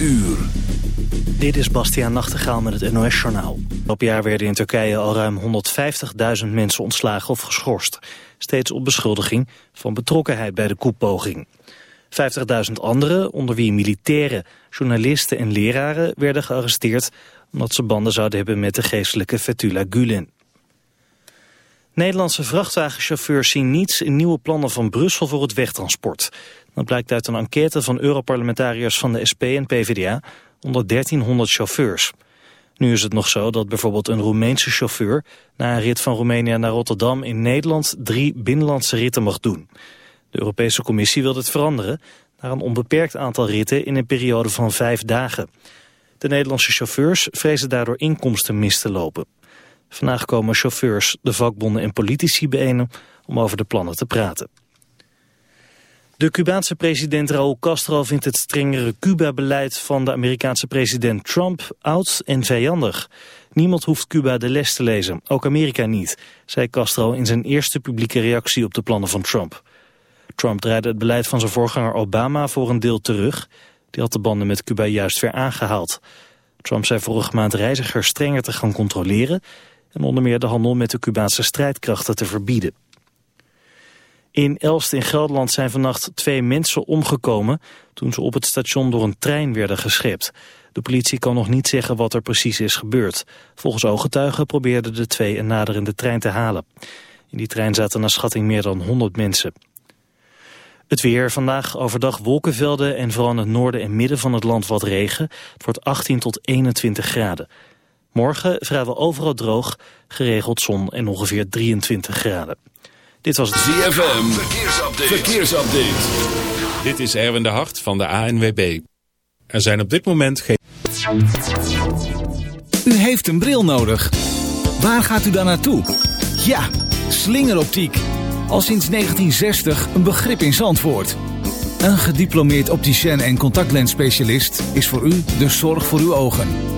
uur. Dit is Bastiaan Nachtegaal met het NOS-journaal. Op jaar werden in Turkije al ruim 150.000 mensen ontslagen of geschorst. Steeds op beschuldiging van betrokkenheid bij de koepoging. 50.000 anderen, onder wie militairen, journalisten en leraren... werden gearresteerd omdat ze banden zouden hebben met de geestelijke Fethullah Gulen. Nederlandse vrachtwagenchauffeurs zien niets in nieuwe plannen van Brussel voor het wegtransport. Dat blijkt uit een enquête van Europarlementariërs van de SP en PvdA onder 1300 chauffeurs. Nu is het nog zo dat bijvoorbeeld een Roemeense chauffeur... na een rit van Roemenië naar Rotterdam in Nederland drie binnenlandse ritten mag doen. De Europese Commissie wil het veranderen naar een onbeperkt aantal ritten in een periode van vijf dagen. De Nederlandse chauffeurs vrezen daardoor inkomsten mis te lopen. Vandaag komen chauffeurs, de vakbonden en politici bijeen om over de plannen te praten. De Cubaanse president Raúl Castro vindt het strengere Cuba-beleid van de Amerikaanse president Trump oud en vijandig. Niemand hoeft Cuba de les te lezen, ook Amerika niet, zei Castro in zijn eerste publieke reactie op de plannen van Trump. Trump draaide het beleid van zijn voorganger Obama voor een deel terug. Die had de banden met Cuba juist weer aangehaald. Trump zei vorige maand reizigers strenger te gaan controleren... en onder meer de handel met de Cubaanse strijdkrachten te verbieden. In Elst in Gelderland zijn vannacht twee mensen omgekomen... toen ze op het station door een trein werden geschept. De politie kan nog niet zeggen wat er precies is gebeurd. Volgens ooggetuigen probeerden de twee een naderende trein te halen. In die trein zaten naar schatting meer dan 100 mensen. Het weer, vandaag overdag wolkenvelden en vooral in het noorden en midden van het land wat regen. Het wordt 18 tot 21 graden. Morgen vrijwel overal droog, geregeld zon en ongeveer 23 graden. Dit was het ZFM, verkeersupdate. verkeersupdate. Dit is Erwin de Hart van de ANWB. Er zijn op dit moment geen... U heeft een bril nodig. Waar gaat u dan naartoe? Ja, slingeroptiek. Al sinds 1960 een begrip in Zandvoort. Een gediplomeerd opticien en contactlensspecialist is voor u de zorg voor uw ogen.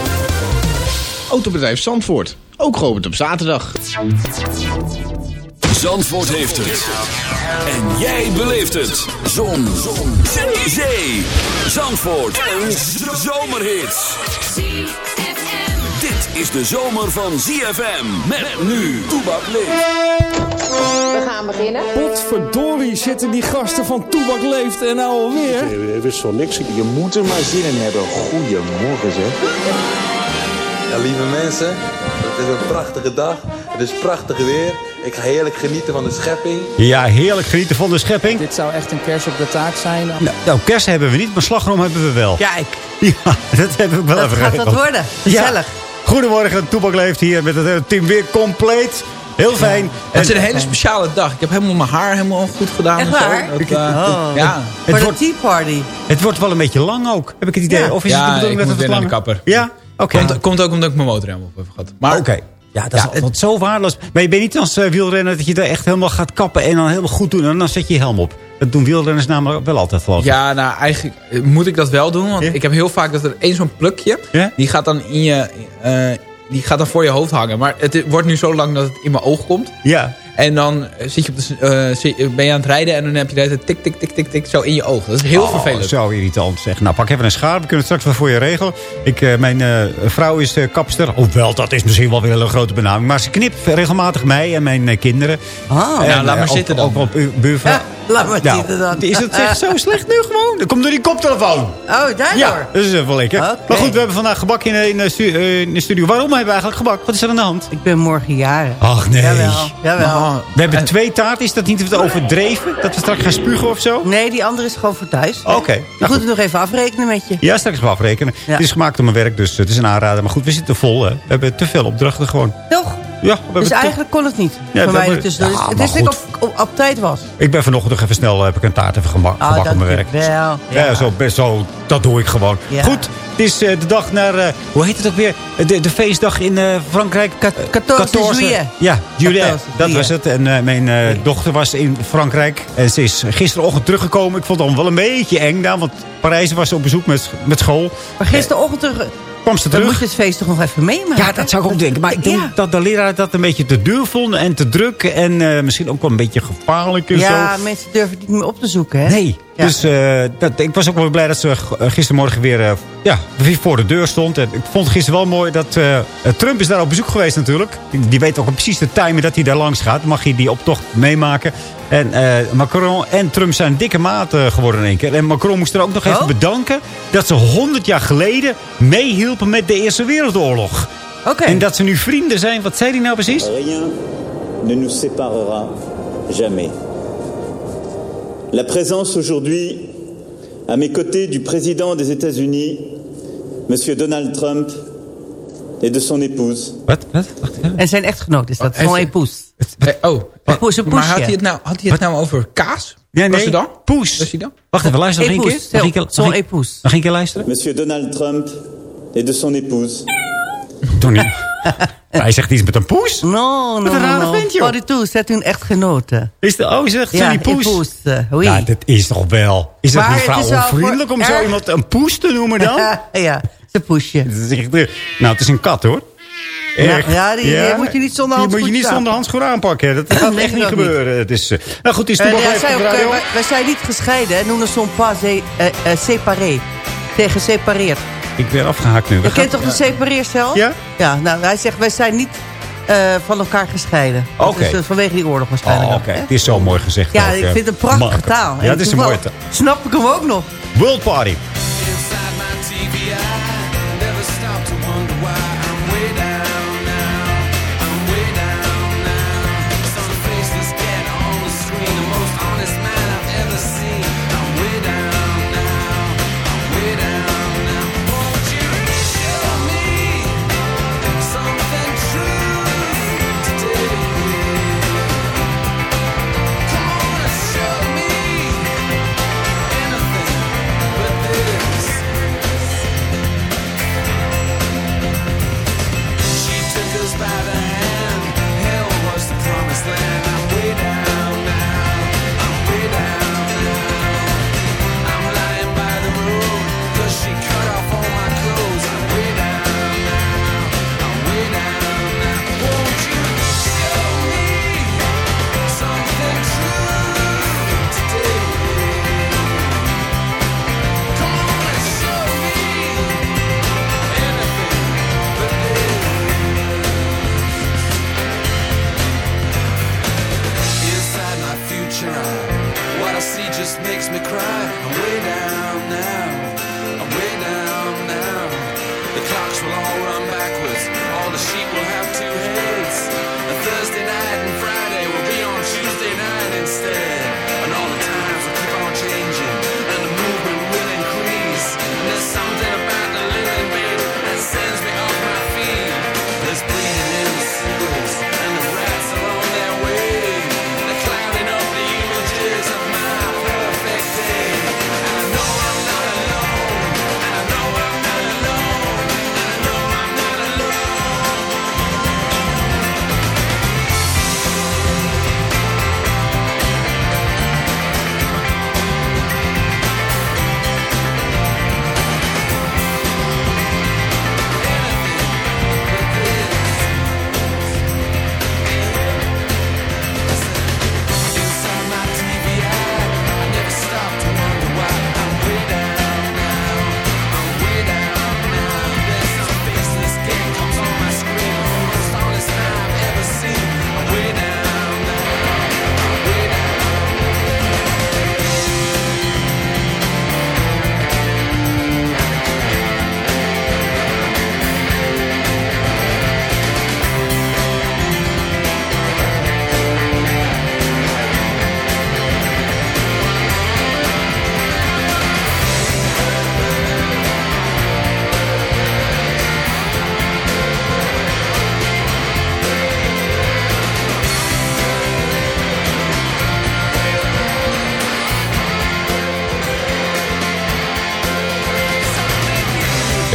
Autobedrijf Zandvoort, ook geopend op zaterdag. Zandvoort heeft het. En jij beleeft het. Zon. Zon. Zee. Zandvoort. Een zomerhit. Dit is de zomer van ZFM. Met nu. Toebak leeft. We gaan beginnen. Potverdorie zitten die gasten van Toebak Leeft en nou alweer. Ik wist van niks. Je moet er maar zin in hebben. Goedemorgen zeg. Ja, lieve mensen, het is een prachtige dag. Het is prachtig weer. Ik ga heerlijk genieten van de schepping. Ja, heerlijk genieten van de schepping. Dit zou echt een kers op de taart zijn. Nou, nou kers hebben we niet, maar slagroom hebben we wel. Kijk. Ja, dat heb ik wel dat even gaat wat worden. Gezellig. Ja. Goedemorgen, Toebak leeft hier met het hele team weer compleet. Heel fijn. Het is een hele speciale dag. Ik heb helemaal mijn haar helemaal goed gedaan. Echt waar? Dat, uh, oh. ja. Voor de tea party. Het wordt wel een beetje lang ook, heb ik het idee. Ja. Of is ja, het de bedoeling ik dat moet het weer naar de kapper. Ja? Oké. Komt, komt ook omdat ik mijn motorrem op heb gehad. Maar oké. Okay. Ja, dat is ja, altijd zo waardeloos. Maar je bent niet als uh, wielrenner dat je daar echt helemaal gaat kappen en dan helemaal goed doen. En dan zet je je helm op. Dat doen wielrenners namelijk wel altijd geloof ik. Ja, nou eigenlijk moet ik dat wel doen. Want ja? ik heb heel vaak dat er één zo'n plukje, ja? die gaat dan in je... Uh, die gaat dan voor je hoofd hangen. Maar het wordt nu zo lang dat het in mijn oog komt. Ja. En dan zit je op de, eh, ben je aan het rijden en dan heb je de hele tijd tik, tik, tik, tik, tik, zo in je ogen. Dat is heel Oh, vervelend. Zo irritant zeg. Nou, pak even een schaar. We kunnen het straks wel voor je regelen. Ik, eh, mijn eh, vrouw is kapster. Hoewel, dat is misschien wel weer een grote benaming. Maar ze knipt regelmatig mij en mijn kinderen. Ah, En, nou, laat maar zitten dan. Ook op uw buurvrouw. Ja, laat maar Nou, dan. Is het echt zo slecht nu gewoon? Dat komt door die koptelefoon. Oh, daardoor. Ja, dat is even lekker. Maar goed, we hebben vandaag gebak in, stu- eh, in de studio. Waarom hebben we eigenlijk gebak? Wat is er aan de hand? Ik ben morgen jaren. Ach nee. Jawel, jawel. Nou, We hebben twee taarten. Is dat niet te overdreven? Dat we straks gaan spugen of zo? Nee, die andere is gewoon voor thuis. Oké. Je Nou, moet het nog even afrekenen met je. Ja, straks gaan we afrekenen. Ja. Het is gemaakt op mijn werk, dus het is een aanrader. Maar goed, we zitten vol. Hè. We hebben te veel opdrachten gewoon. Toch? Ja, Dus eigenlijk kon het niet. Ja, mij dus, Ja, het is goed. op, op, op tijd was. Ik ben vanochtend nog even snel, eh, heb ik een taart even gema- Oh, gebakken op mijn werk. dankjewel. Ja, Ja. zo, best zo, dat doe ik gewoon. Goed, het is eh, de dag naar, eh, hoe heet het ook weer? De, de feestdag in Frankrijk. Kat- 14 juillet. Ja, juillet. 14 Dat was het. En mijn dochter was in Frankrijk. En ze is gisterochtend teruggekomen. Ik vond het wel een beetje eng daar. Want Parijs was op bezoek met, met school. Maar gisterochtend Kwam ze dan terug. moet je het feest toch nog even meemaken? Ja, dat zou ik ook denken. Maar ik denk Ja. dat de leraar dat een beetje te duur vond en te druk. En eh, misschien ook wel een beetje gevaarlijk en Ja, zo. mensen durven het niet meer op te zoeken, hè? Nee, Ja. dus eh, dat, ik was ook wel blij dat ze eh, gistermorgen weer eh, ja, weer voor de deur stond. En ik vond het gisteren wel mooi dat Trump is daar op bezoek geweest natuurlijk. Die, die weet ook precies de timing dat hij daar langs gaat. Dan mag hij die optocht meemaken. En eh, Macron en Trump zijn dikke maat eh, geworden in één keer. En Macron moest er ook nog even Oh? bedanken dat ze 100 jaar geleden meehielpen met de Eerste Wereldoorlog. Oké. En dat ze nu vrienden zijn. Wat zei hij nou precies? Rien ne nous séparera jamais. La présence aujourd'hui à mes côtés du président des États-Unis, M. Donald Trump, et de son épouse. Wat? Wat? En zijn echtgenoot is dat, een poes. Eh, oh, Een poes, een maar had hij het nou, had hij het nou over kaas? Ja, Was nee. hij dan? Poes. Was hij dan? Wacht even, luister nog één keer. Keer, zo'n nog één- epoes. nog één keer luisteren. M. Donald Trump et de son épouse. Niet. Hij zegt iets met een poes. No, no, Wat een no, rare no. vent, joh. Sorry toe, zet hun echtgenoten. Is de, oh, zegt Ja, die poes. een poes. eh, oui. Ja, dat is toch wel. Is dat niet vrouwenvriendelijk voor om zo iemand een poes te noemen dan? ja, ze poesje. Echt, eh, nou, het is een kat hoor. Echt. Ja, ja, die- moet je niet zonder Die moet je handschoen niet zonder handschoen aanpakken. Dat gaat Nee, echt niet gebeuren. Het is, eh, nou goed, die is toen nog ja, even ook, wij, wij zijn niet gescheiden. Noemen son pas eh, eh, séparé. Tegen gesepareerd. Ik ben afgehaakt nu. Je gaan- kent toch de separeercel? Ja? Ja, nou, hij zegt, wij zijn niet eh, van elkaar gescheiden. Dat Oké. eh, vanwege die oorlog waarschijnlijk. Oh, oké. Het is zo mooi gezegd. Ja, ook, ik eh, vind het een prachtige taal. Ja, het is een mooie taal. Snap ik hem ook nog. World Party.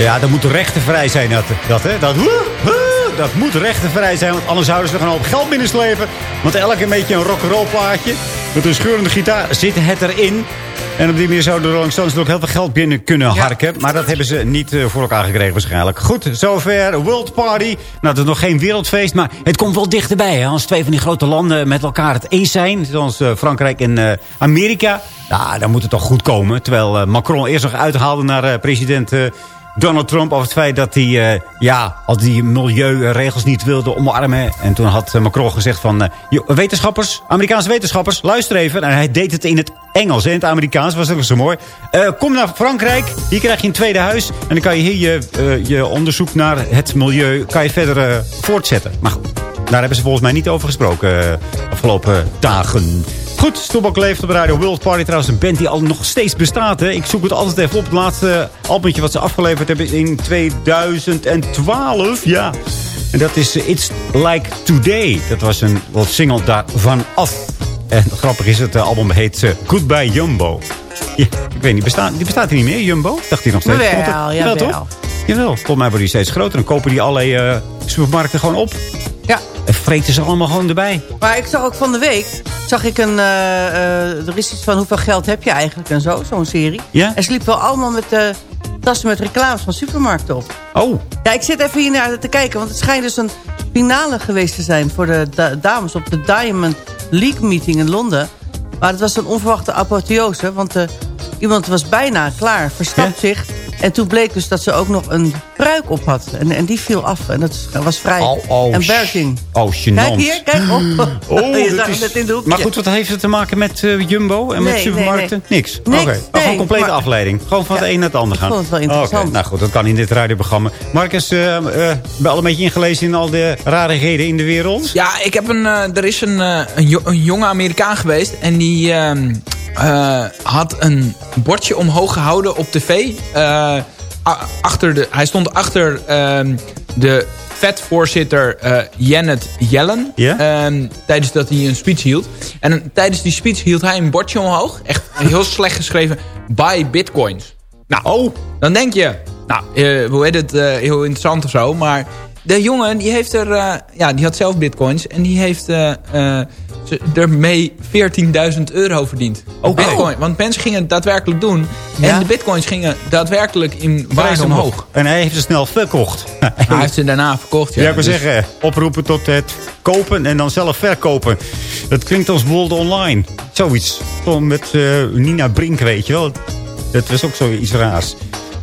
Ja, dat moet rechtenvrij zijn. Dat, dat, hè? Dat, dat moet rechtenvrij zijn, want anders zouden ze er gewoon op geld binnenslepen. Want elke beetje een rock'n'roll plaatje met een scheurende gitaar zit het erin. En op die manier zouden de Rolling Stones ook heel veel geld binnen kunnen harken. Maar dat hebben ze niet eh, voor elkaar gekregen waarschijnlijk. Goed, zover World Party. Nou, het is nog geen wereldfeest, maar het komt wel dichterbij. Hè? Als twee van die grote landen met elkaar het eens zijn. Zoals uh, Frankrijk en uh, Amerika. Nou, dan moet het toch goed komen. Terwijl Macron eerst nog uithaalde naar president... Donald Trump over het feit dat hij uh, ja, al die milieuregels niet wilde omarmen. En toen had Macron gezegd van... Uh, wetenschappers, Amerikaanse wetenschappers, luister even. En hij deed het in het Engels en het Amerikaans. was ook zo mooi. Kom naar Frankrijk. Hier krijg je een tweede huis. En dan kan je hier je, je onderzoek naar het milieu kan je verder voortzetten. Maar goed, daar hebben ze volgens mij niet over gesproken afgelopen dagen. Goed, Stoelbak leeft op Radio World Party. Trouwens een band die al nog steeds bestaat. Hè. Ik zoek het altijd even op. Het laatste albumtje wat ze afgeleverd hebben in 2012. Ja. En dat is It's Like Today. Dat was een wat single daarvan af. En grappig is, het album heet uh, Goodbye Jumbo. Ja, ik weet niet, bestaat, die bestaat hier niet meer, Jumbo? Dacht hij nog steeds? Jawel, ja, toch? Jawel, volgens mij wordt die steeds groter. Dan kopen die allerlei uh, supermarkten gewoon op. En vreten ze allemaal gewoon erbij. Maar ik zag ook van de week... zag ik een... Uh, uh, er is iets van hoeveel geld heb je eigenlijk en zo. Zo'n serie. Ja? En ze liepen wel allemaal met uh, tassen met reclames van supermarkten op. Oh. Ja, ik zit even hier naar te kijken. Want het schijnt dus een finale geweest te zijn... voor de da dames op de Diamond League meeting in Londen. Maar het was een onverwachte apotheose. Want iemand was bijna klaar. Verstapt ja? zich En toen bleek dus dat ze ook nog een pruik op had. En, en die viel af. En dat was vrij oh, oh, embarrassing. Oh, gênant. Kijk hier, kijk op. Oh, je dat zag is... het in de hoekje. Maar goed, wat heeft het te maken met uh, Jumbo en Nee, met supermarkten? nee, Niks? Niks, Oké, nee, gewoon complete maar- afleiding. Gewoon van het een naar het ander ik gaan. vond het wel Oké, interessant. nou goed, dat kan in dit radioprogramma. Marcus, eh eh, ben al een beetje ingelezen in al de rarigheden in de wereld? Ja, ik heb een, eh, er is een, eh, een, jo- een jonge Amerikaan geweest. En die eh, had een bordje omhoog gehouden op tv. Eh, achter de, hij stond achter ehm, de vetvoorzitter eh Janet Yellen. Ehm, tijdens dat hij een speech hield. En een- tijdens die speech hield hij een bordje omhoog. Echt heel slecht geschreven. Buy bitcoins. Nou, Oh, dan denk je, nou, hoe heet het, heel interessant of zo. Maar de jongen, die heeft er, eh, ja, die had zelf bitcoins. En die heeft ze- ermee 14.000 euro verdiend. Oké. Bitcoin, want mensen gingen het daadwerkelijk doen. Ja. En de bitcoins gingen daadwerkelijk in waarde omhoog. En hij heeft ze snel verkocht. Hij heeft ze daarna verkocht. Ja, Ja, ik wil Dus- zeggen, oproepen tot het kopen en dan zelf verkopen. Dat klinkt als World Online. Zoiets. Met Nina Brink, weet je wel. Dat was ook zoiets raars.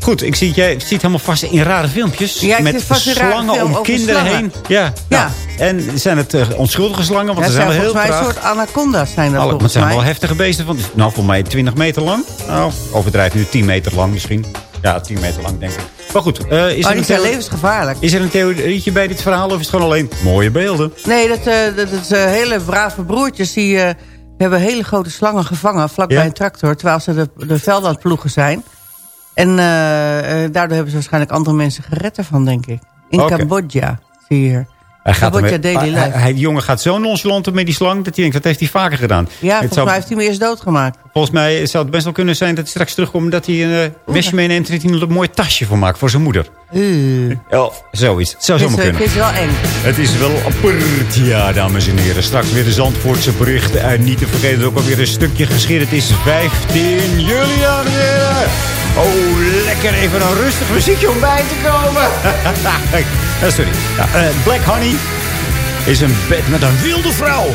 Goed, ik zie, jij zit helemaal vast in rare filmpjes. Ja, met vast in slangen om kinderen slangen. heen. Ja, Ja. Nou, en zijn het eh, onschuldige slangen? Want Ja, ze het zijn wel heel volgens mij een soort anaconda's zijn dat Alle, maar het volgens zijn wel heftige beesten. Van, nou, voor mij 20 meter lang. Nou, overdrijf nu 10 meter lang misschien. Ja, 10 meter lang denk ik. Maar goed, eh, is, Oh, er zijn levensgevaarlijk. is er een theorietje bij dit verhaal? Of is het gewoon alleen mooie beelden? Nee, dat, eh, dat is hele brave broertjes. Die hebben hele grote slangen gevangen vlakbij Ja? een tractor... terwijl ze de, de velden aan het ploegen zijn. En eh, eh, daardoor hebben ze waarschijnlijk andere mensen gered ervan, denk ik. In. Cambodja, zie je hier. Hij gaat Cambodja ermee- Daily hij, Life. hij- die jongen gaat zo nonchalant met die slang... dat hij denkt, dat heeft hij vaker gedaan. Ja, Het volgens zou- mij heeft hij hem eerst doodgemaakt. Volgens mij zou het best wel kunnen zijn dat hij straks terugkomt... dat hij een uh, mesje meeneemt en dat hij er een mooi tasje voor maakt voor zijn moeder. Uh, Ja, zoiets. Het zou zomaar vind kunnen. het wel eng. Het is wel apart, ja, dames en heren. Straks weer de Zandvoortse berichten. En niet te vergeten dat ook alweer een stukje geschiedenis. Het is 15 juli, dames en heren. Oh, lekker even een rustig muziekje om bij te komen. Eh, Sorry. Ja, eh, Black Honey is een bed met een wilde vrouw.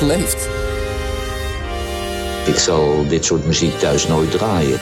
Leeft. Ik zal dit soort muziek thuis nooit draaien.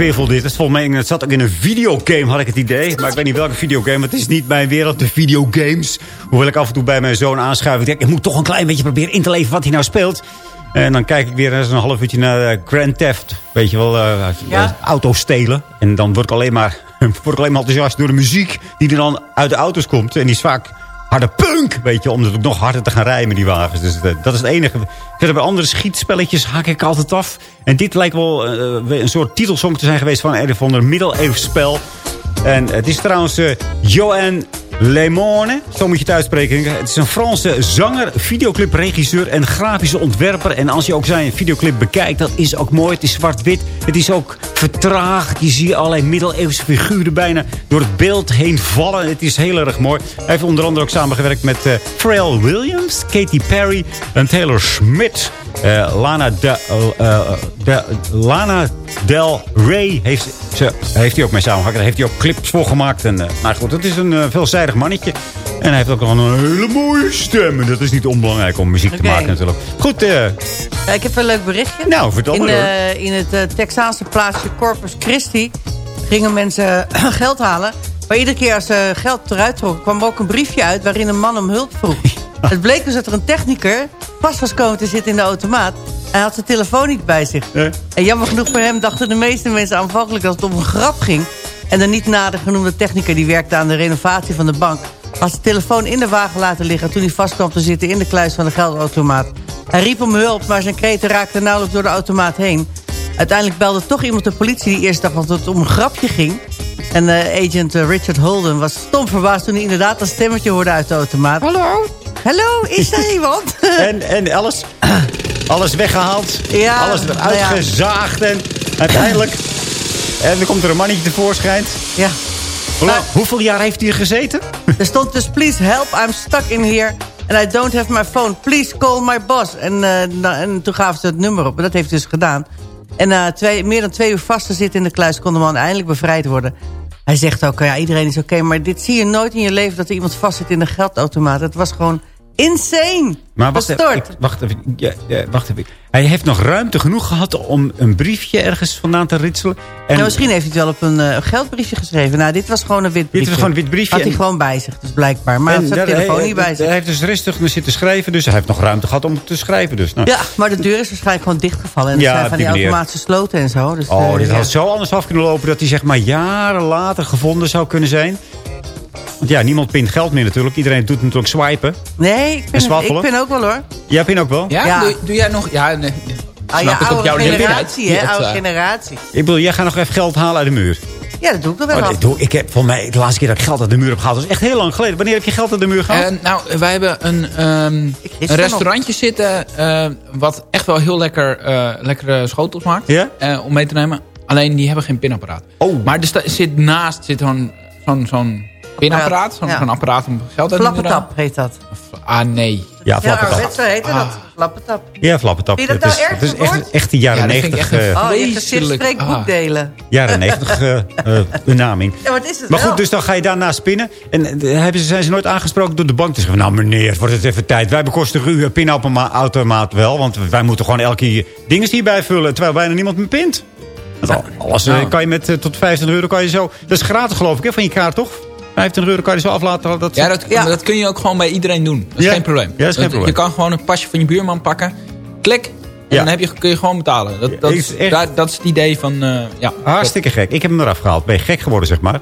Dit. Het, is volgens mij, het zat ook in een videogame, had ik het idee. Maar ik weet niet welke videogame. Het is niet mijn wereld, de videogames. Hoewel ik af en toe bij mijn zoon aanschuif. Ik denk, ik moet toch een klein beetje proberen in te leven wat hij nou speelt. En dan kijk ik weer eens een half uurtje naar eh, Grand Theft. Weet je wel, eh Ja. auto's stelen. En dan word ik, alleen maar, word ik alleen maar enthousiast door de muziek die er dan uit de auto's komt. En die is vaak harde punk, weet je, om ook nog harder te gaan rijden met die wagens. Dus eh, dat is het enige. Verder bij andere schietspelletjes haak ik altijd af. En dit lijkt wel eh, een soort titelsong te zijn geweest van een of ander middeleeuws spel. En het is trouwens eh, Joanne Lemone, zo moet je het uitspreken. Het is een Franse zanger, videoclipregisseur en grafische ontwerper. En als je ook zijn videoclip bekijkt, dat is ook mooi. Het is zwart-wit, het is ook vertraagd. Je ziet allerlei middeleeuwse figuren bijna door het beeld heen vallen. Het is heel erg mooi. Hij heeft onder andere ook samengewerkt met eh Pharrell Williams, Katy Perry en Taylor Smith. Eh, Lana, de, eh, Lana Del Rey heeft, ze, heeft hij ook mee samengewerkt. Daar heeft hij ook clips voor gemaakt. En, nou goed, het is een eh, mannetje. En hij heeft ook nog een hele mooie stem. En dat is niet onbelangrijk om muziek te maken natuurlijk. Goed, eh, Ja, ik heb een leuk berichtje. Nou, vertel in, maar, eh, in het eh, Texaanse plaatsje Corpus Christi gingen mensen geld halen. Maar iedere keer als ze geld eruit trokken, kwam er ook een briefje uit waarin een man om hulp vroeg. Het bleek dus dat er een technieker vast was komen te zitten in de automaat. Hij had zijn telefoon niet bij zich. En jammer genoeg voor hem dachten de meeste mensen aanvankelijk dat het om een grap ging. En de niet nader genoemde technieker die werkte aan de renovatie van de bank... had zijn telefoon in de wagen laten liggen toen hij vast kwam te zitten in de kluis van de geldautomaat. Hij riep om hulp, maar zijn kreten raakten nauwelijks door de automaat heen. Uiteindelijk belde toch iemand de politie die eerst dacht dat het om een grapje ging. En eh, agent eh, Richard Holden was stom verbaasd toen hij inderdaad een stemmetje hoorde uit de automaat. Hallo? Hallo, is er iemand? en, en alles, alles weggehaald. Ja, alles eruit nou ja. gezaagd. En uiteindelijk... En dan komt er een mannetje tevoorschijn. Ja. Hoeveel jaar heeft hij gezeten? Er stond dus, please help, I'm stuck in here. And I don't have my phone. Please call my boss. En, eh, nou, en toen gaven ze het nummer op. En dat heeft hij dus gedaan. En na twee, meer dan twee uur vast te zitten in de kluis... kon de man eindelijk bevrijd worden. Hij zegt ook, ja, iedereen is oké... maar dit zie je nooit in je leven dat er iemand vast zit in de geldautomaat. Het was gewoon insane. Maar wacht even, Verstoord. ik- wacht even, ja, ja, wacht even. Hij heeft nog ruimte genoeg gehad om een briefje ergens vandaan te ritselen. En Nou, misschien heeft hij het wel op een eh, geldbriefje geschreven. Nou, dit was gewoon een wit briefje. was gewoon een wit briefje. Had hij En- gewoon bij zich, dus blijkbaar. Maar hij had zijn telefoon hij, niet bij zich. Hij heeft dus rustig zitten schrijven. Dus hij heeft nog ruimte gehad om te schrijven. Dus, nou. Ja, maar de deur is waarschijnlijk gewoon dichtgevallen. En er Ja, zijn van die automatische sloten en zo. Dus, Oh, eh, dit had zo anders af kunnen lopen... dat hij zeg maar jaren later gevonden zou kunnen zijn. Want ja, niemand pint geld meer natuurlijk. Iedereen doet natuurlijk swipen. Nee, ik zwaffelen? ik vind ook wel hoor. Jij pint ook wel? Ja? Ja. Doe, doe jij nog... Ja, nee. Ah, Snap ja, oude jouw generatie, hè? Oude eh, generatie. Ik bedoel, jij gaat nog even geld halen uit de muur. Ja, dat doe ik nog wel Oh, doe, ik heb voor mij de laatste keer dat ik geld uit de muur heb gehaald. Dat is echt heel lang geleden. Wanneer heb je geld uit de muur gehaald? Eh, nou, wij hebben een, ehm, een restaurantje zitten... eh, wat echt wel heel lekker, eh, lekkere schotels maakt. Ja? eh, om mee te nemen. Alleen die hebben geen pinapparaat. Oh. Maar er zit naast zit zo'n zo'n zo'n pinapparaat. Zo'n Ja. zo'n apparaat om geld uit te nemen. Flappetap heet dat. Ah, nee. Ja, Ja, flappetap. ouderwets heette Ah. dat. Flappetap. Ja, flappetap. Vind je dat Het nou is, erg, het is echt, de jaren Ja, negentig echt een- eh, Oh, je een Ah. boekdelen. jaren negentig eh, eh, benaming. Ja, wat is het Maar wel? goed, dus dan ga je daarna spinnen. En eh, hebben ze, zijn ze nooit aangesproken door de bank te zeggen... nou meneer, wordt het even tijd. Wij bekostigen uw pinautomaat wel. Want wij moeten gewoon elke keer dingen hierbij vullen... terwijl bijna niemand meer pint. Al- alles eh, Nou. kan je met eh, tot 25 euro kan je zo... Dat is gratis geloof ik, hè, van je kaart, toch? 25 euro kan je zo aflaten. Dat, Ja, dat, Ja. maar dat kun je ook gewoon bij iedereen doen. Dat is Ja. geen probleem. Ja, dat is geen probleem. Je kan gewoon een pasje van je buurman pakken. Klik. En Ja. dan heb je, kun je gewoon betalen. Dat, dat, is, echt- daar- dat is het idee van... eh, ja, Hartstikke gek. Ik heb hem eraf gehaald. Ben je gek geworden, zeg maar.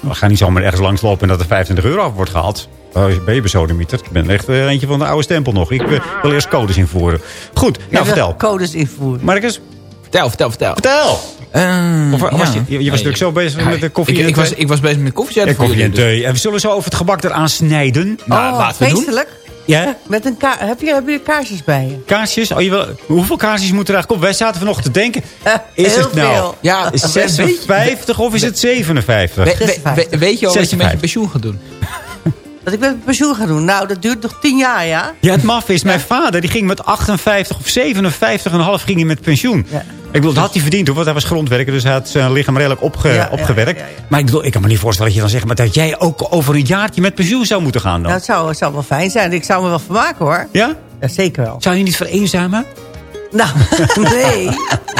We gaan niet zomaar ergens langslopen en dat er 25 euro af wordt gehaald. Oh, ben je besodemieter? Ik ben echt eh, eentje van de oude stempel nog. Ik eh, wil eerst codes invoeren. Goed, nou Ja, vertel. Codes invoeren. Marcus, Vertel, vertel, vertel. vertel! Eh, Of was ja. je, je was Nee, natuurlijk zo bezig met de koffie ik, en ik, thee. was, ik was bezig met koffie En koffie en thee. En we zullen zo over het gebak eraan snijden. Nou, oh, laten we doen. feestelijk. Ja? Met een ka heb, je, heb je kaarsjes bij je? Kaarsjes? Oh, je wil, hoeveel kaarsjes moeten er eigenlijk op? Wij zaten vanochtend te denken. Is heel het nou veel. Ja, is weet- 56 of is het 57? We- we- we- weet je al wat je met je 56. pensioen gaat doen? Dat ik met pensioen ga doen. Nou, dat duurt nog tien jaar, ja? Ja, het maf is, mijn vader die ging met 58 of 57,5 ging hij met pensioen. Ja. Ik bedoel, dat had hij verdiend hoor, want hij was grondwerker. Dus hij had zijn lichaam redelijk opge- Ja, ja, opgewerkt. Maar ik bedoel, ik kan me niet voorstellen dat je dan zegt... maar dat jij ook over een jaartje met pensioen zou moeten gaan dan. Nou, het zou, het zou wel fijn zijn. Ik zou me wel vermaken, hoor. Ja? Ja, zeker wel. Zou je niet vereenzamen? Nou, nee.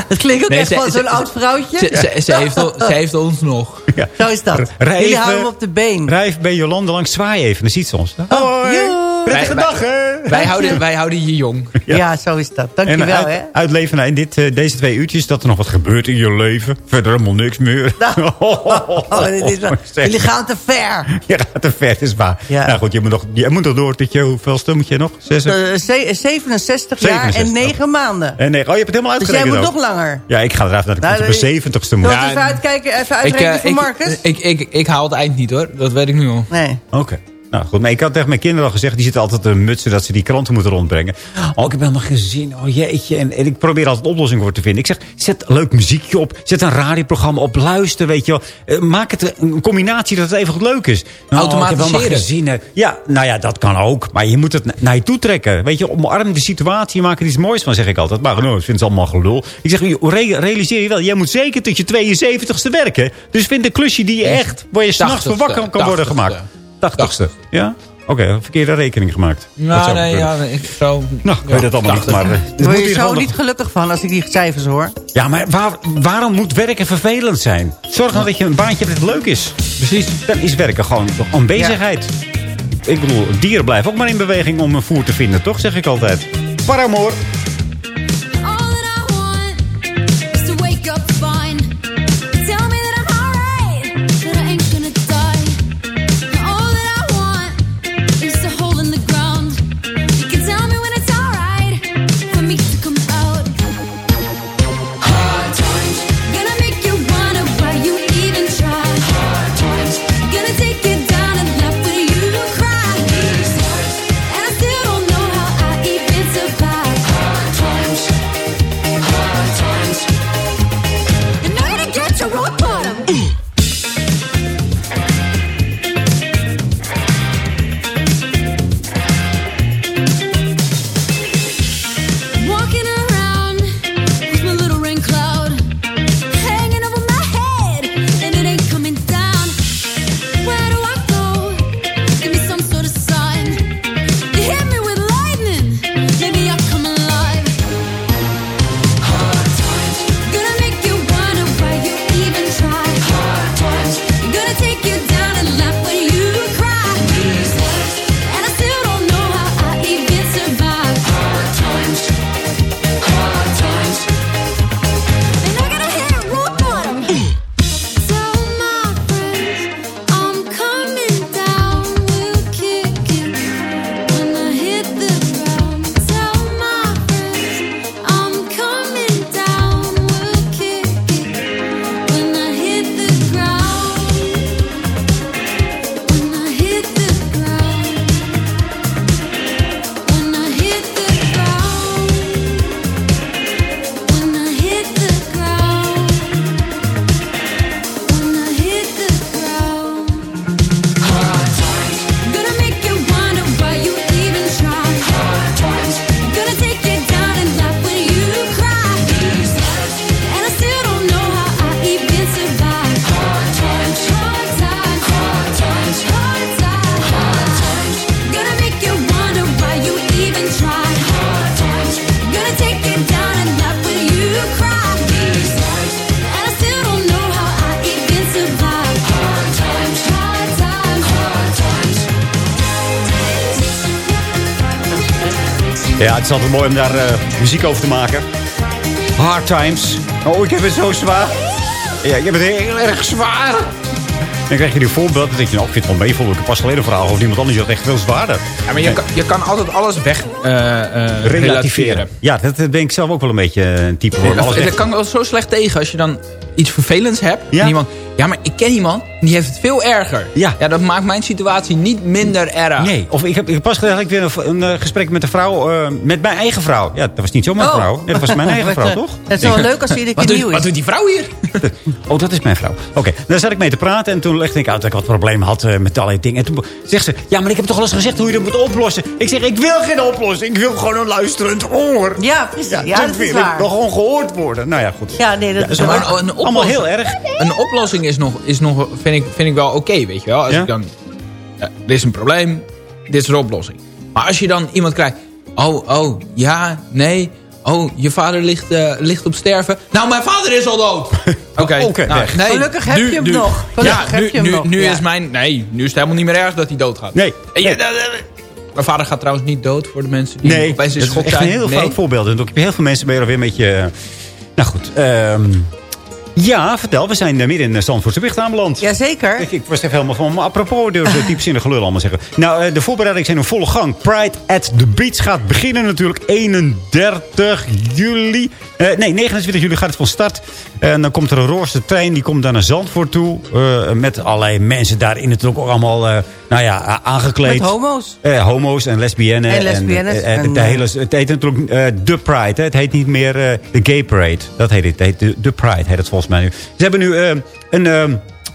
Het klinkt ook Nee, echt ze- van zo'n oud vrouwtje. Ze, ze, ze heeft, al- ze heeft ons nog. Ja. Zo is dat. Rijven- Jullie houden hem op de been. Rijf bij Jolande langs zwaai even, dan ziet ze ons. Oh, Hoi. Prettige Wij- dag hè. Wij houden, wij houden je jong. Ja. zo is dat. En Dankjewel, uit, hè. uitleven nou, in dit, eh, deze twee uurtjes dat er nog wat gebeurt in je leven. Verder helemaal niks meer. Nou, oh, dit is wel- Zeg. Jullie gaan te ver. Je gaat te ver, is waar. Ja. Nou goed, je moet, nog, je moet nog door tot je, hoeveelste moet je nog? Zes, Eh, ze- 67 jaar 67, en 9 maanden. en nee, oh, je hebt het helemaal Dus jij uitgerekend moet ook. nog langer. Ja, ik ga eruit dat ik Nou, ik- 70ste moet. Zullen we even uitkijken, even Ik, uitrekenen eh, voor ik, Marcus? ik, ik, ik haal het eind niet hoor. Dat weet ik nu al. Nee. Oké. Nou goed, maar ik had tegen mijn kinderen al gezegd... die zitten altijd te mutsen dat ze die kranten moeten rondbrengen. Oh, ik heb helemaal geen zin. Oh jeetje. En, en ik probeer altijd oplossingen voor te vinden. Ik zeg, zet een leuk muziekje op. Zet een radioprogramma op. Luister, weet je wel. Eh, maak het een combinatie dat het even goed leuk is. Nou, ik heb helemaal Automatiseren. geen zin. eh. Ja, nou ja, dat kan ook. Maar je moet het na- naar je toe trekken. Weet je, omarm de situatie. Maak er iets moois van, zeg ik altijd. Maar nou, ik vind het allemaal gelul. Ik zeg, realiseer je wel. Jij moet zeker tot je 72ste werken. Dus vind een klusje die je echt... waar je s'nachts voor wakker kan worden 80ste. gemaakt. 80ste. Ja? Oké, verkeerde rekening gemaakt. Dat zou nee, ja, ik zou... Nou, ik weet het allemaal niet, maar... Daar word moet je zo niet gelukkig van als ik die cijfers hoor. Ja, maar waar- waarom moet werken vervelend zijn? Zorg dan dat je een baantje hebt dat leuk is. Precies. Dan is werken gewoon toch een bezigheid. Ik bedoel, dieren blijven ook maar in beweging om een voer te vinden, toch? Zeg ik altijd. Paramore. Is altijd mooi om daar eh, muziek over te maken. Hard times. Oh, ik heb het zo zwaar. Ja, ik heb het heel erg zwaar. Dan krijg je die voorbeeld. Dan denk je, nou, ik vind het wel meevallen. Ik heb pas geleden verhaal over iemand anders had echt veel zwaarder. Ja, maar je, kan, je kan altijd alles weg eh, eh, relativeren. Ja, dat ben ik zelf ook wel een beetje een type voor. Dat, kan wel zo slecht tegen als je dan iets vervelends hebt. Ja. En iemand, ja, maar ik ken iemand die heeft het veel erger. Ja. ja, dat maakt mijn situatie niet minder erg. Nee, of ik heb, ik heb pas eigenlijk weer een, een eh, gesprek met een vrouw, eh, met mijn eigen vrouw. Ja, dat was niet zomaar Oh. vrouw. Nee, dat was mijn eigen Wat, vrouw, eh, toch? Het is wel leuk als Wat keer doet, nieuw wat is. doet die vrouw hier? Oh, dat is mijn vrouw. Oké, daar zat ik mee te praten en toen legde ik uit dat ik wat problemen had met allerlei dingen. En toen zegt ze, ja, maar ik heb toch al eens gezegd hoe je dat moet oplossen. Ik zeg, ik wil geen oplossing. Ik wil gewoon een luisterend oor. Ja, precies. Ja, dat dat wil is ik waar. nog gewoon gehoord worden. Nou ja, goed. Ja, nee, dat Ja, is. Maar een Allemaal heel erg. Een oplossing is nog, is nog vind, ik, vind ik wel oké, weet je wel. Als Ja? ik dan, ja, dit is een probleem, dit is de oplossing. Maar als je dan iemand krijgt, oh, oh, ja, nee, oh, je vader ligt, eh, ligt op sterven. Nou, mijn vader is al dood. Oké, nou, nee, Gelukkig heb je hem nog. Gelukkig ja, heb nu, je hem nu, nog, nu ja. is mijn, nee, nu is het helemaal niet meer erg dat hij doodgaat. Nee. En je- Nee. dat- dat- Mijn vader gaat trouwens niet dood voor de mensen die Nee, opeens in dat is schok echt zijn. een heel nee. fout voorbeeld. En ook heb je heel veel mensen mee weer een beetje... Nou goed, ehm, ja, vertel. We zijn eh, midden in de Zandvoortse Wicht aanbeland. Jazeker. Ik, ik was even helemaal van me apropos, dus uh, diepzinnig gelul allemaal zeggen. Nou, eh, de voorbereidingen zijn in volle gang. Pride at the Beach gaat beginnen natuurlijk 31 juli. Eh, nee, 29 juli gaat het van start. En dan komt er een roorste trein, die komt dan naar Zandvoort toe. eh, met allerlei mensen daarin natuurlijk ook allemaal, eh, nou ja, aangekleed. Met homo's. Eh, homo's en lesbiennes. En lesbiennes. En, de hele, het heet natuurlijk The Pride. Hè. Het heet niet meer de Gay Parade. Dat heet het. Het heet de, Pride heet het volgens mij nu. Ze hebben nu eh, een eh,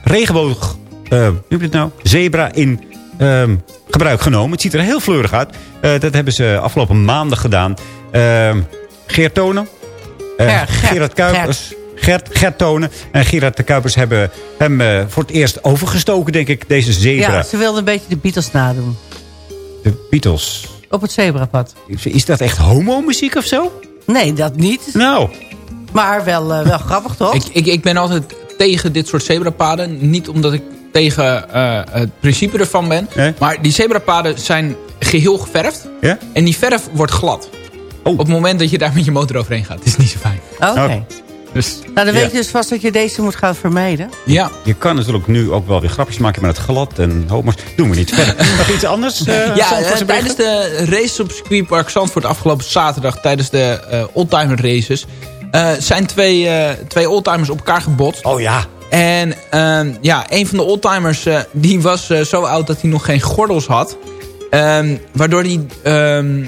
regenboog... hoe je het nou? Zebra in ehm, gebruik genomen. Het ziet er heel fleurig uit. Dat hebben ze afgelopen maandag gedaan. Ehm Geert Tonen. Gerard Kuipers. Gert, Gert Tonen en Gerard de Kuipers hebben hem eh, voor het eerst overgestoken, denk ik, deze zebra. Ja, ze wilden een beetje de Beatles nadoen. De Beatles. Op het zebrapad. Is- Is dat echt homomuziek of zo? Nee, dat niet. Nou, Maar wel, eh, wel grappig, toch? Ik, ik, ik ben altijd tegen dit soort zebrapaden. Niet omdat ik tegen eh, het principe ervan ben. Nee? Maar die zebrapaden zijn geheel geverfd. ja? En die verf wordt glad. Oh. Op het moment dat je daar met je motor overheen gaat. is het niet zo fijn. Oké. Oh. Dus Nou, dan Ja. weet je dus vast dat je deze moet gaan vermijden. ja. Je kan natuurlijk nu ook wel weer grapjes maken met het glad en homo's. Doen we niet verder. Nog iets anders? eh, Ja, eh, tijdens de race op circuitpark Zandvoort afgelopen zaterdag... tijdens de eh, oldtimer races... eh, zijn twee, eh, twee oldtimers op elkaar gebotst. Oh ja. En ehm, ja, een van de oldtimers eh, die was eh, zo oud dat hij nog geen gordels had. Ehm, waardoor hij ehm, eh,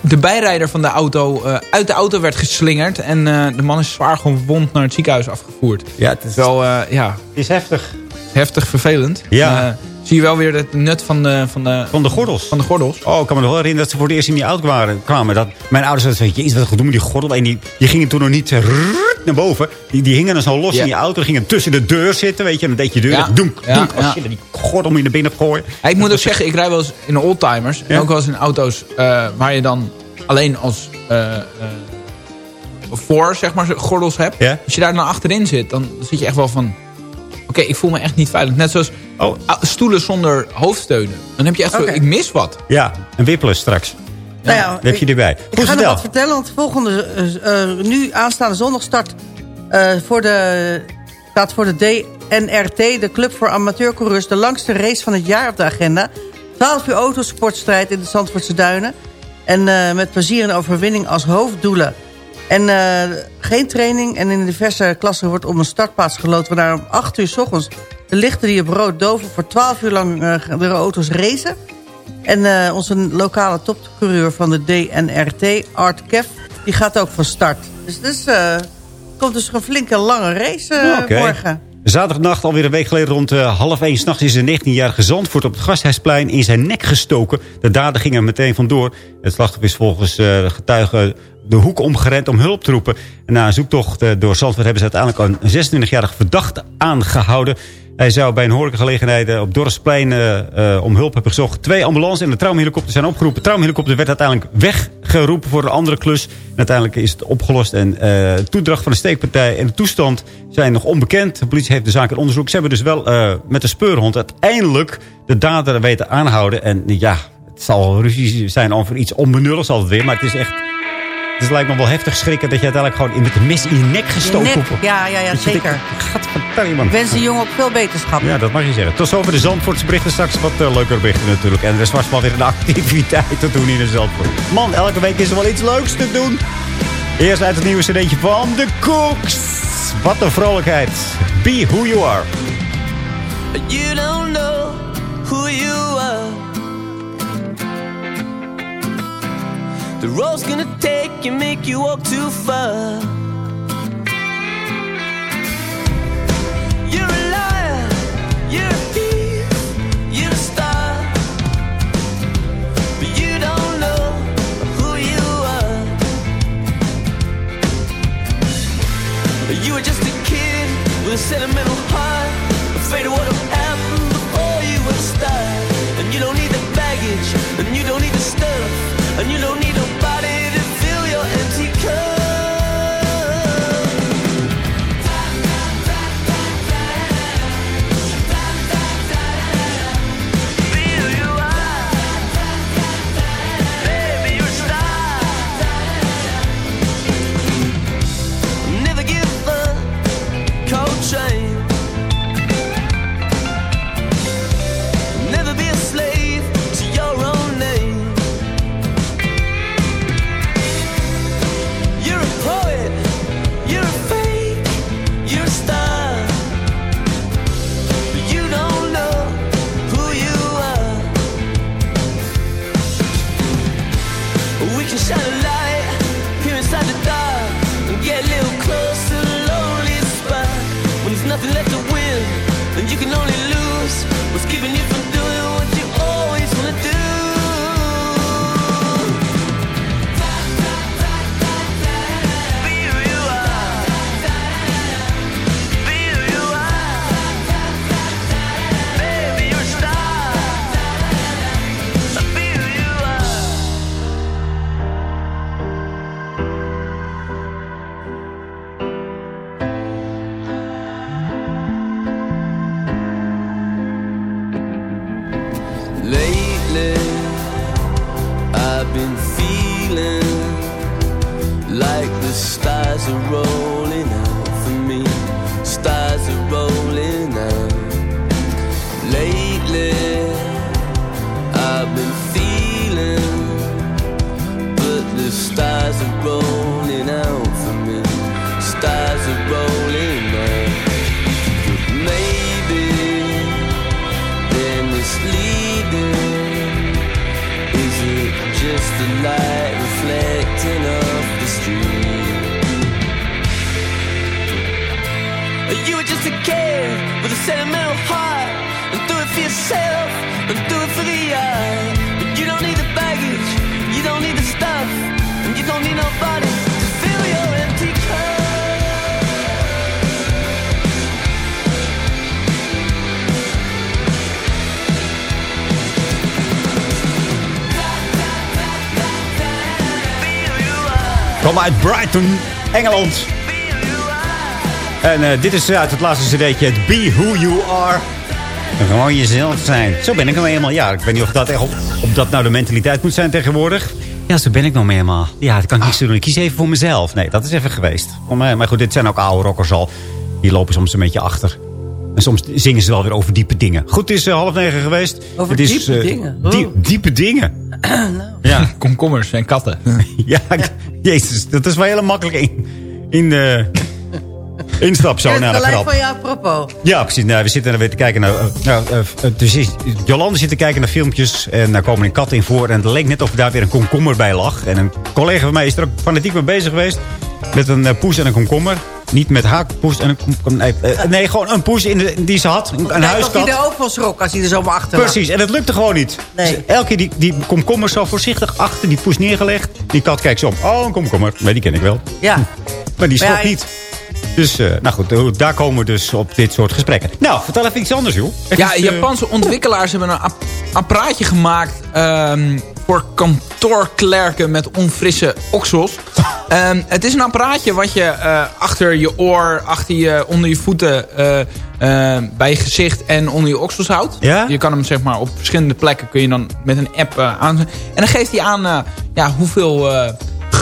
de bijrijder van de auto eh, uit de auto werd geslingerd. En eh, de man is zwaar gewond naar het ziekenhuis afgevoerd. Ja, het is, Wel, eh, ja, is heftig. heftig vervelend. Ja. Eh, zie je wel weer het nut van de, van de, Van de gordels. van de gordels. Oh, ik kan me nog wel herinneren dat ze voor het eerst in die auto kwamen. Dat mijn ouders hadden jezus, wat goed doen met die gordel. En die, die gingen toen nog niet eh, naar boven. Die, die hingen dan zo los Ja. in die auto. Die gingen tussen de deur zitten, weet je. En dan deed je de deur. Ja. Doenk, Ja, doenk. Als je die gordel je naar binnen gooien. Ja, ik moet ook zeggen, ik rij wel eens in oldtimers. En ook wel eens in auto's eh, waar je dan alleen als eh, eh, voor, zeg maar, gordels hebt. Als je daar dan achterin zit, dan zit je echt wel van... Oké, ik voel me echt niet veilig. Net zoals Oh. stoelen zonder hoofdsteunen. Dan heb je echt zo, ik mis wat. Ja, een wippelen straks. Nou ja, heb je erbij. Ik Goed ga nog wat vertellen, want volgende, eh, eh, nu aanstaande zondag start eh, voor de, staat voor de DNRT, de Club voor Amateurcoureurs, de langste race van het jaar op de agenda. 12 uur autosportstrijd in de Zandvoortse Duinen. En met plezier en overwinning als hoofddoelen. En geen training en in diverse klassen wordt om een startplaats geloot... waarna om 8 uur s ochtends de lichten die op rood doven... voor 12 uur lang de auto's racen. En eh, onze lokale topcoureur van de DNRT, Art Kev, die gaat ook van start. Dus eh, komt dus een flinke lange race eh, Oké. morgen. Zaterdagnacht, alweer een week geleden, rond half één s'nachts... is een 19-jarige Zandvoort op het Gasthuisplein in zijn nek gestoken. De dader ging er meteen vandoor. Het slachtoffer is volgens getuigen de hoek omgerend om hulp te roepen. En na een zoektocht door Zandvoort hebben ze uiteindelijk een 26-jarige verdachte aangehouden. Hij zou bij een horecagelegenheid eh, op Dorpsplein eh, om hulp hebben gezocht. Twee ambulances en de traumahelikopter zijn opgeroepen. De traumahelikopter werd uiteindelijk weggeroepen voor een andere klus. En uiteindelijk is het opgelost. En eh toedracht van de steekpartij en de toestand zijn nog onbekend. De politie heeft de zaak in onderzoek. Ze hebben dus wel eh, met de speurhond uiteindelijk de dader weten aanhouden. En ja, het zal ruzie zijn over iets onbenulligs altijd weer. Maar het is echt... Het lijkt me wel heftig schrikken dat je uiteindelijk gewoon in met de mes in je nek gestoken wordt. ja, ja, ja, Dat je zeker. denkt, man. Ik wens die jongen ook veel beterschap. Ja, dat mag je zeggen. Tot zover de Zandvoortse berichten. Straks wat uh, leuker berichten natuurlijk. En er is vast wel weer een activiteit te doen in de Zandvoort. Man, elke week is er wel iets leuks te doen. Eerst uit het nieuwe cd'tje van The Cooks. Wat een vrolijkheid. Be who you are. You don't know who you are. The road's gonna take you, make you walk too far. You're a liar, you're a thief, you're a star. But you don't know who you are. You were just a kid with a sentimental heart, afraid of what'll happen before you were a star. Kom uit Brighton, Engeland. En eh, dit is uit het laatste cd'tje, het Be Who You Are. En gewoon jezelf zijn. Zo ben ik nou eenmaal. Ja, ik weet niet of dat, echt op, op dat nou de mentaliteit moet zijn tegenwoordig. Ja, zo ben ik nou eenmaal. Ja, dat kan ik niet zo doen. Ik kies even voor mezelf. Nee, dat is even geweest. Mij, maar goed, dit zijn ook oude rockers al. Die lopen soms een beetje achter. En soms zingen ze wel weer over diepe dingen. Goed, het is eh, half negen geweest. Over het is, diepe eh, dingen? die- Oh. diepe dingen. Ja. Komkommers en katten. ja, jezus, dat is wel heel makkelijk in, in de instap zo naar de grap. van jou apropos. Ja, precies. Nou, we zitten er weer te kijken naar... eh, nou, eh, eh, dus Jolande zit te kijken naar filmpjes. En daar komen een kat in voor. En het leek net of daar weer een komkommer bij lag. En een collega van mij is er ook fanatiek mee bezig geweest. Met een poes en een komkommer. Niet met haar poes en een komkommer. Nee, nee gewoon een poes in de, die ze had. Een, een Kijk of hij huiskat. er ook van schrok als hij er zomaar achter. Precies, en dat lukte gewoon niet. Nee. Dus elke keer die, die komkommer zo voorzichtig achter die poes neergelegd. Die kat kijkt zo om. Oh, een komkommer. Nee, die ken ik wel. Ja. Maar die schrok ja, niet. Dus, eh, nou goed, eh, daar komen we dus op dit soort gesprekken. Nou, vertel even iets anders, joh. Ja, eh, Japanse ontwikkelaars hebben een ap- apparaatje gemaakt... ehm, voor kantoorklerken met onfrisse oksels. Ehm, het is een apparaatje wat je achter je oor, achter je, onder je voeten, bij je gezicht en onder je oksels houdt. Ja? Je kan hem zeg maar op verschillende plekken kun je dan met een app aan. En dan geeft hij aan ja, hoeveel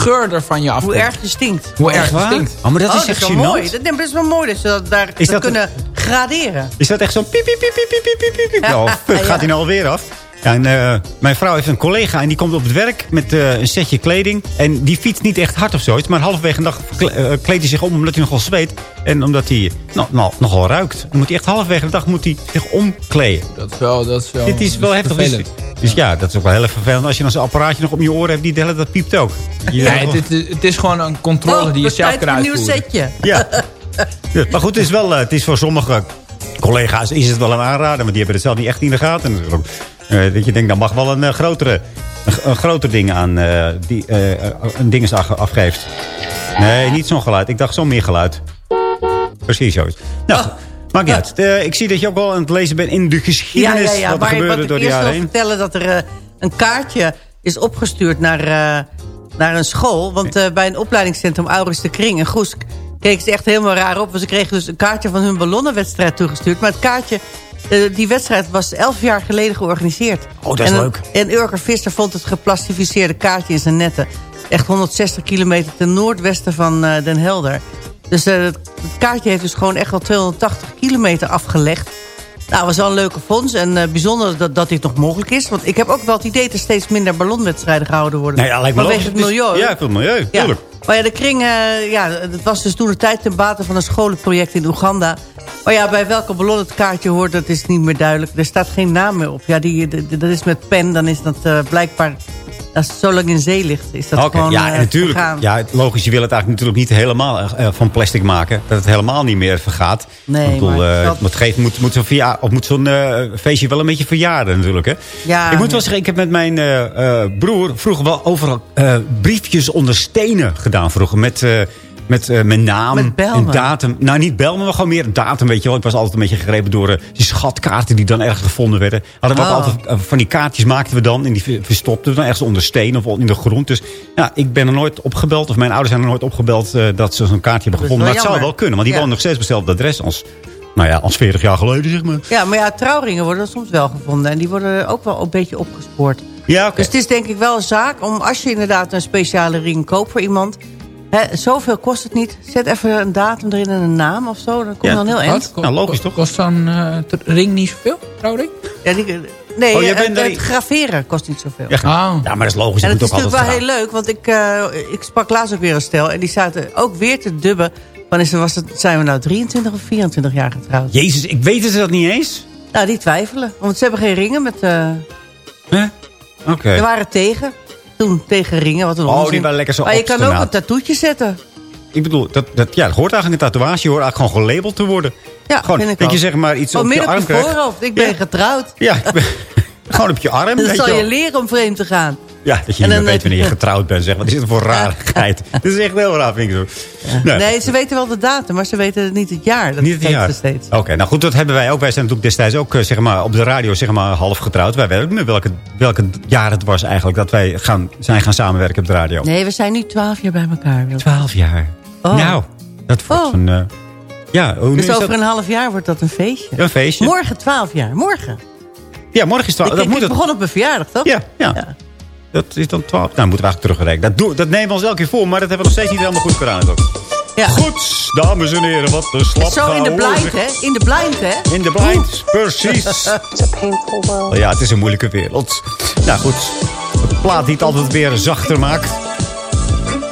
geur er van je afkomt. Hoe erg je stinkt. Hoe erg je stinkt. Oh, maar dat Oh, is echt wel mooi. Dat, is wel mooi dat ze dat daar Is dat kunnen graderen. Is dat echt zo'n piep, piep, piep, piep, piep, piep, piep, piep? Ja, Oh, fuck, gaat hij nou alweer af? Ja, en, eh, mijn vrouw heeft een collega en die komt op het werk met eh, een setje kleding. En die fietst niet echt hard of zoiets. Maar halverwege een dag kle- eh, kleedt hij zich om omdat hij nogal zweet. En omdat hij nou, nou, nogal ruikt. Dan moet hij echt halverwege de dag moet hij zich omkleden. Dat is wel, dat is wel, Dit is wel dat heftig. vervelend. Dus, dus ja, dat is ook wel heel erg vervelend. Als je dan zo'n apparaatje nog om je oren hebt, die de hele tijd piept ook. Je- Ja, het, het, het is gewoon een controle die je Oh, dat zelf kan voor een nieuw uitvoeren. setje. Ja. Ja, Maar goed, het is, wel, het is voor sommige collega's is het wel een aanrader. Want die hebben het zelf niet echt in de gaten dat je denkt, dan mag wel een eh, grotere, een, groter ding aan eh, die eh, eh, een afgeeft. Nee, niet zo'n geluid. Ik dacht zo'n meer geluid. Precies zo. Nou, maakt niet uit. Eh, ik zie dat je ook wel aan het lezen bent in de geschiedenis. ja, ja. Wat er gebeurde wat door ik de jaren vertellen dat er eh, een kaartje is opgestuurd naar, eh, naar een school. Want eh, bij een opleidingscentrum Auris de Kring in Goes keken ze echt helemaal raar op. Want ze kregen dus een kaartje van hun ballonnenwedstrijd toegestuurd. Maar het kaartje, eh, die wedstrijd was elf jaar geleden georganiseerd. Oh, dat is en, leuk. En Urker Visser vond het geplastificeerde kaartje in zijn netten. Echt 160 kilometer ten noordwesten van eh, Den Helder. Dus eh, het kaartje heeft dus gewoon echt wel 280 kilometer afgelegd. Nou, was wel een leuke fonds. En eh, bijzonder dat, dat dit nog mogelijk is. Want ik heb ook wel het idee dat er steeds minder ballonwedstrijden gehouden worden. Nee, ja, lijkt me Vanwege het milieu. Ja, voor het milieu, Ja. tuurlijk. Maar ja, de kring, eh, ja, het was dus toen de tijd ten bate van een scholenproject in Oeganda. Maar ja, bij welke ballon het kaartje hoort, dat is niet meer duidelijk. Er staat geen naam meer op. Ja, die, dat is met pen, dan is dat eh, blijkbaar... Als het zo lang in zee ligt, is dat gewoon ja, eh, natuurlijk. vergaan. Ja, logisch, je wil het eigenlijk natuurlijk niet helemaal eh, van plastic maken. Dat het helemaal niet meer vergaat. Nee, ik bedoel, maar dat- het geeft, moet, moet zo'n moet feestje wel een beetje verjaarden natuurlijk. Hè? Ja, ik moet wel zeggen, ik heb met mijn broer vroeger wel overal briefjes onder stenen gedaan vroeger. Met, met mijn naam Met en datum. Nou, niet Belmen, maar gewoon meer een datum, weet je wel. Ik was altijd een beetje gegrepen door eh, die schatkaarten die dan ergens gevonden werden. Hadden we ook Oh. altijd eh, van die kaartjes maakten we dan. En die ver- verstopten we dan ergens onder steen of in de grond. Dus ja, ik ben er nooit opgebeld. Of mijn ouders zijn er nooit opgebeld dat ze zo'n kaartje hebben gevonden. Maar het zou wel kunnen. Want die Ja. wonen nog steeds op hetzelfde adres als, nou ja, als 40 jaar geleden, zeg maar. Ja, maar ja, trouwringen worden soms wel gevonden. En die worden ook wel een beetje opgespoord. Ja, oké. Dus het is denk ik wel een zaak om als je inderdaad een speciale ring koopt voor iemand... Hè, zoveel kost het niet. Zet even een datum erin en een naam of zo. Dan kom je Ja. dan heel eind. Nou, logisch toch? Kost zo'n eh, ring niet zoveel, trouwring? Ja, die, nee, Oh, je het, bent het graveren kost niet zoveel. Ja, Oh. ja, maar dat is logisch. en dat het is natuurlijk wel heel leuk, want ik, eh, ik sprak laatst ook weer een stel... en die zaten ook weer te dubben. Van is, er- was het, zijn we nou 23 of 24 jaar getrouwd? Jezus, ik weet ze dat niet eens. Nou, die twijfelen. Want ze hebben geen ringen met... eh Hè? Oké. Ze waren tegen. Toen tegen ringen. Wat een Oh, onzin. die waren lekker zo Maar je kan ook een tattoetje zetten. Ik bedoel, dat, dat, ja, dat hoort eigenlijk een tatoeage. Je hoort eigenlijk gewoon gelabeld te worden. Ja, Gewoon, vind ik dat je zeg maar iets Oh, op je arm op je voorhoofd. Ik ben Ja. getrouwd. Ja, ik ben- gewoon op je arm. Dan zal je leren om vreemd te gaan. Ja, dat je En niet meer weet wanneer je getrouwd bent. Zeg. Wat is het voor rarigheid? Dit is echt heel raar, vind ik zo. Nee, Nee, ze weten wel de datum, maar ze weten niet het jaar. Dat niet het jaar. steeds. Oké, nou goed, dat hebben wij ook. Wij zijn natuurlijk destijds ook eh, zeg maar, op de radio zeg maar, half getrouwd. Wij weten ook niet welke, welke jaar het was eigenlijk dat wij gaan, zijn gaan samenwerken op de radio. Nee, we zijn nu twaalf jaar bij elkaar. Twaalf jaar. Oh. Nou, dat wordt Oh. een... eh, ja, hoe nu Dus is over dat? een half jaar wordt dat een feestje. Een feestje. Morgen twaalf jaar. Morgen. Ja, morgen is twaalf. ik Dat ik moet het. begon op mijn verjaardag, toch? Ja, ja. Dat is dan 12. Nou, moeten we eigenlijk teruggerekend. Dat, doen- dat nemen we ons elke keer voor, maar dat hebben we nog steeds niet helemaal goed gedaan. Toch? Ja. Goed, dames en heren, wat een slap Zo in de blind, hè? In de blind, hè? In de blind, precies. Ja, het is een moeilijke wereld. Nou goed, de plaat die het altijd weer zachter maakt...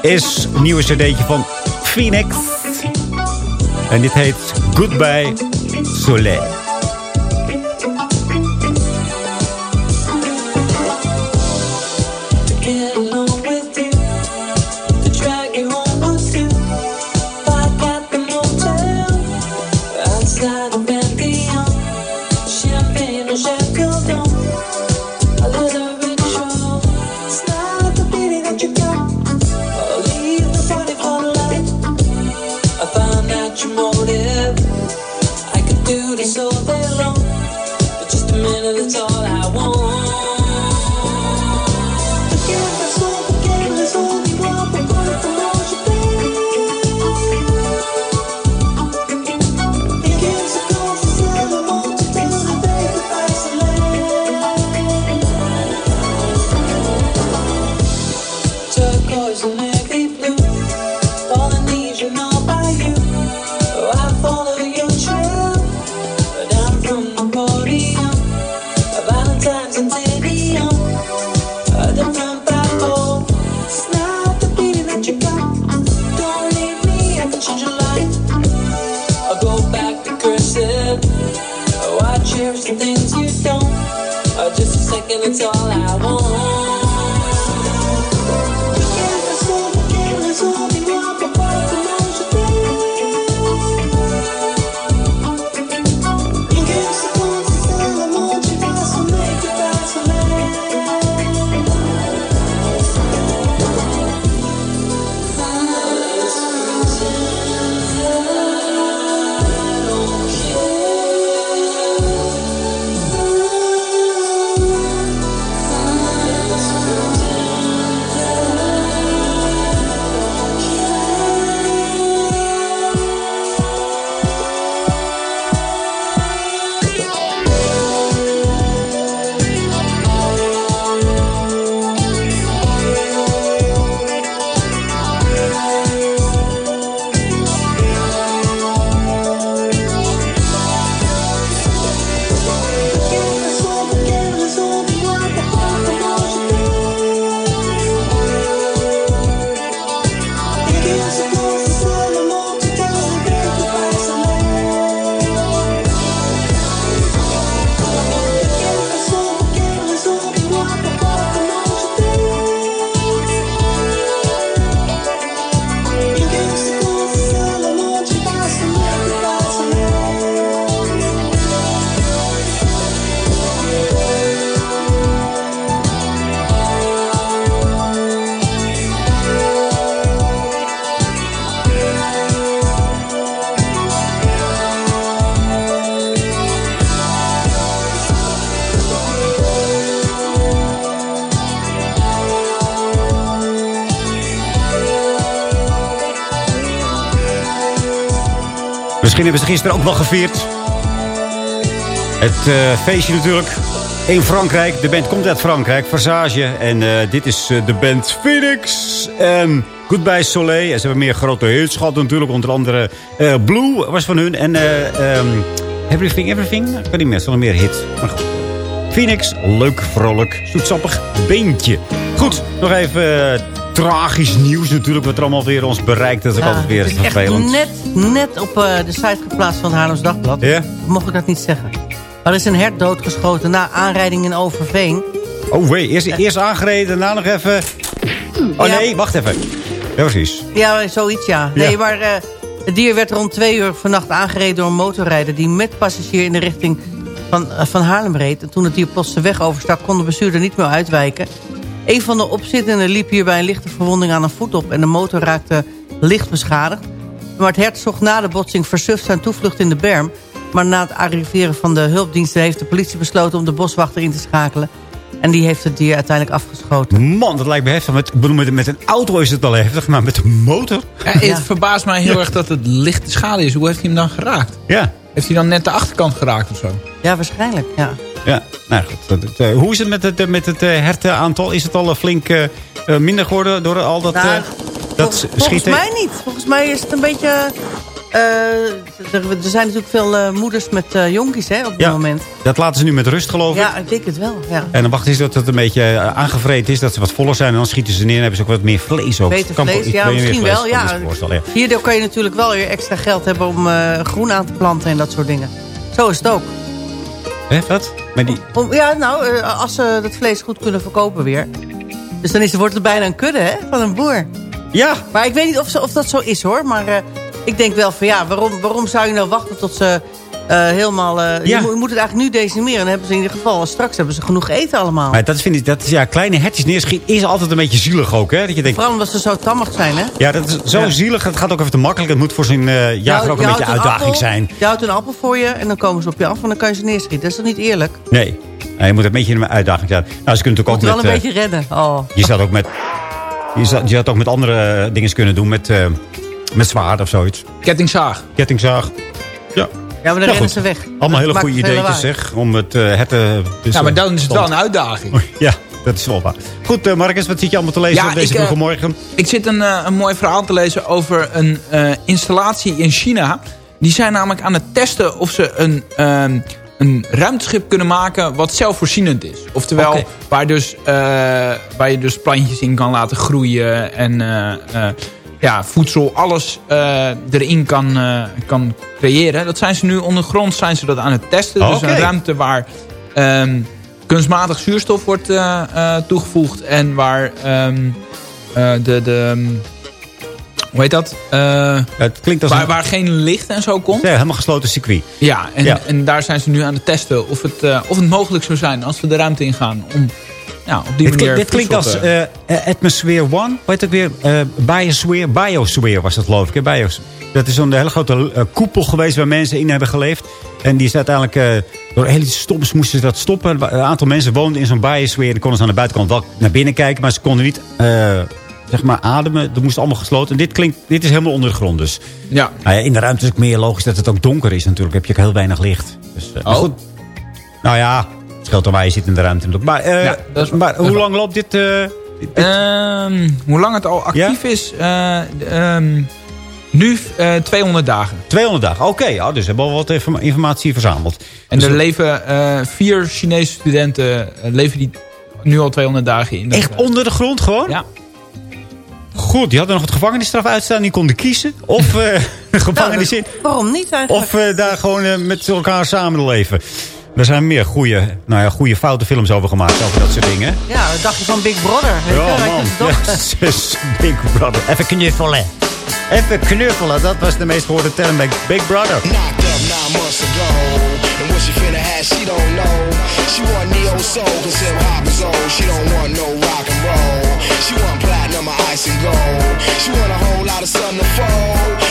is een nieuwe cd'tje van Phoenix. En dit heet Goodbye Soleil. Misschien hebben ze gisteren ook wel gevierd. Het uh, feestje natuurlijk in Frankrijk. De band komt uit Frankrijk, Versage. En uh, dit is uh, de band Phoenix. En Goodbye Soleil. En ze hebben meer grote hits gehad natuurlijk. Onder andere Blue was van hun. En um, Everything, Everything. Ik weet niet meer, er meer hits. Maar goed. Phoenix, leuk, vrolijk, zoetsappig beentje. Goed, nog even tragisch nieuws natuurlijk. Wat er allemaal weer ons bereikt. Dat is ook altijd weer is vervelend. net, net op uh, de site geplaatst van het Haarlems Dagblad. Ja? Mocht ik dat niet zeggen. Er is een hert doodgeschoten na aanrijding in Overveen. Oh wee, eerst, eerst aangereden, daarna nog even... Oh Ja. nee, wacht even. Ja, precies. Ja, zoiets ja. Ja. Nee, maar eh, het dier werd rond twee uur vannacht aangereden door een motorrijder... die met passagier in de richting van, eh, van Haarlem reed. En toen het dier plots de weg overstak, kon de bestuurder niet meer uitwijken. Een van de opzittenden liep hierbij een lichte verwonding aan een voet op... en de motor raakte licht beschadigd. Maar het hert zocht na de botsing versuft zijn toevlucht in de berm. Maar na het arriveren van de hulpdiensten... heeft de politie besloten om de boswachter in te schakelen. En die heeft het dier uiteindelijk afgeschoten. Man, dat lijkt me heftig. Met, ik bedoel, met, met een auto is het al heftig, maar met een motor? Ja, het verbaast mij heel erg dat het lichte schade is. Hoe heeft hij hem dan geraakt? Ja. Heeft hij dan net de achterkant geraakt of zo? Ja, waarschijnlijk, ja. Ja, nou goed. Dat- dat, eh, hoe is het met het, eh, met het eh, hertenaantal? Is het al flink minder geworden door al dat, Nou, eh, dat Vol- Volgens mij niet. Volgens mij is het een beetje... eh, er, er zijn natuurlijk veel eh, moeders met eh, jonkies hè, op dit Ja, moment. dat laten ze nu met rust geloof ik. Ja, ik denk het wel. Ja. En dan wachten ze dat het een beetje aangevreten is. Dat ze wat voller zijn. En dan schieten ze neer en hebben ze ook wat meer vlees ook. Beter Kan- vlees, ik ja, misschien wel. Ja. ja. Hierdoor kan je natuurlijk wel weer extra geld hebben om eh, groen aan te planten en dat soort dingen. Zo is het ook. Hè, wat? Met die... Om, ja, nou, eh, als ze dat vlees goed kunnen verkopen weer. Dus dan is, wordt het bijna een kudde hè, van een boer. Ja. Maar ik weet niet of, ze, of dat zo is hoor. Maar eh, ik denk wel van ja, waarom, waarom zou je nou wachten tot ze helemaal... eh, Ja. je, moet, je moet het eigenlijk nu decimeren. Dan hebben ze in ieder geval, straks hebben ze genoeg eten allemaal. Maar dat vind ik, dat is, ja, kleine hertjes neerschieten is altijd een beetje zielig ook. Hè? Dat je denkt, Vooral omdat ze zo tammig zijn hè. ja, dat is zo zielig. Het gaat ook even te makkelijk. Het moet voor zo'n eh jager ook een Je beetje uitdaging appel, zijn. Je houdt een appel voor je en dan komen ze op je af en dan kan je ze neerschieten. Dat is toch niet eerlijk? Nee. Je moet een beetje een uitdaging zijn. Nou, ze kunnen Je moet natuurlijk wel ook een beetje redden. Oh. eh, je, zou ook met je, zou, je had ook met andere eh, dingen kunnen doen. Met, eh met zwaard of zoiets. Kettingzaag. Kettingzaag. Ja. Ja, maar dan rennen goed. ze weg. Allemaal hele goede ideetjes zeg. Om het uh, herten... dus, Ja, maar dan is het wel een uitdaging. Ja, dat is wel waar. Goed, eh, Marcus, wat zit je allemaal te lezen op deze eh, vroege morgen? Ik zit een, een mooi verhaal te lezen over een eh, installatie in China. Die zijn namelijk aan het testen of ze een, ehm, een ruimteschip kunnen maken wat zelfvoorzienend is. Oftewel, waar, dus, eh, waar je dus plantjes in kan laten groeien. En eh, eh, ja, voedsel, alles eh, erin kan, eh, kan creëren. Dat zijn ze nu ondergrond zijn ze dat aan het testen. Oh, Dus een ruimte waar ehm, kunstmatig zuurstof wordt eh, toegevoegd. En waar ehm, eh, de... de ehm, hoe heet dat? Het klinkt als waar, een- waar geen licht en zo komt. Ja, helemaal gesloten circuit. Ja, en, Ja. en daar zijn ze nu aan het testen of het, of het mogelijk zou zijn als we de ruimte ingaan om op die Dit, manier... dit klinkt als te- eh, eh, Atmosphere One. Weet ik weer? Eh Biosphere. Biosphere was dat geloof ik. Hè? Bios. Dat is zo'n hele grote koepel geweest waar mensen in hebben geleefd. En die is uiteindelijk... eh, door hele stoms moesten ze dat stoppen. Een aantal mensen woonden in zo'n biosphere. Die konden ze aan de buitenkant wel naar binnen kijken. Maar ze konden niet... zeg maar ademen. Dat moest allemaal gesloten. En dit, klinkt, dit is helemaal onder de grond dus. Ja. Nou ja, in de ruimte is het ook meer logisch dat het ook donker is natuurlijk. heb je ook heel weinig licht. Dus, Oh. goed. Nou ja, scheelt dan waar je zit in de ruimte. Maar, eh, Ja, dat is- maar hoe lang loopt dit... eh, Ehm, hoe lang het al actief is? eh, ehm, nu eh 200 dagen. 200 dagen, oké. ja, dus we hebben al wat informa- informatie verzameld. En Dus er leven eh, vier Chinese studenten leven die nu al 200 dagen in. Echt onder de grond gewoon? Ja. Goed, die hadden nog het gevangenisstraf uitstaan. Die konden kiezen. Of eh de gevangenis in. Waarom niet eigenlijk? Of daar gewoon eh, met elkaar samen leven. Er zijn meer goede, nou ja, goede foute films over gemaakt. Over dat soort dingen. Ja, wat dacht je van Big Brother? Ja, man. Yes, Big Brother. Even knuffelen. Even knuffelen. Dat was de meest gehoorde term bij Big Brother. She finna have, she don't know. She want neo soul, cause hip hop is old. She don't want no rock and roll. She want platinum or ice and gold. She want a whole lot of something to fold.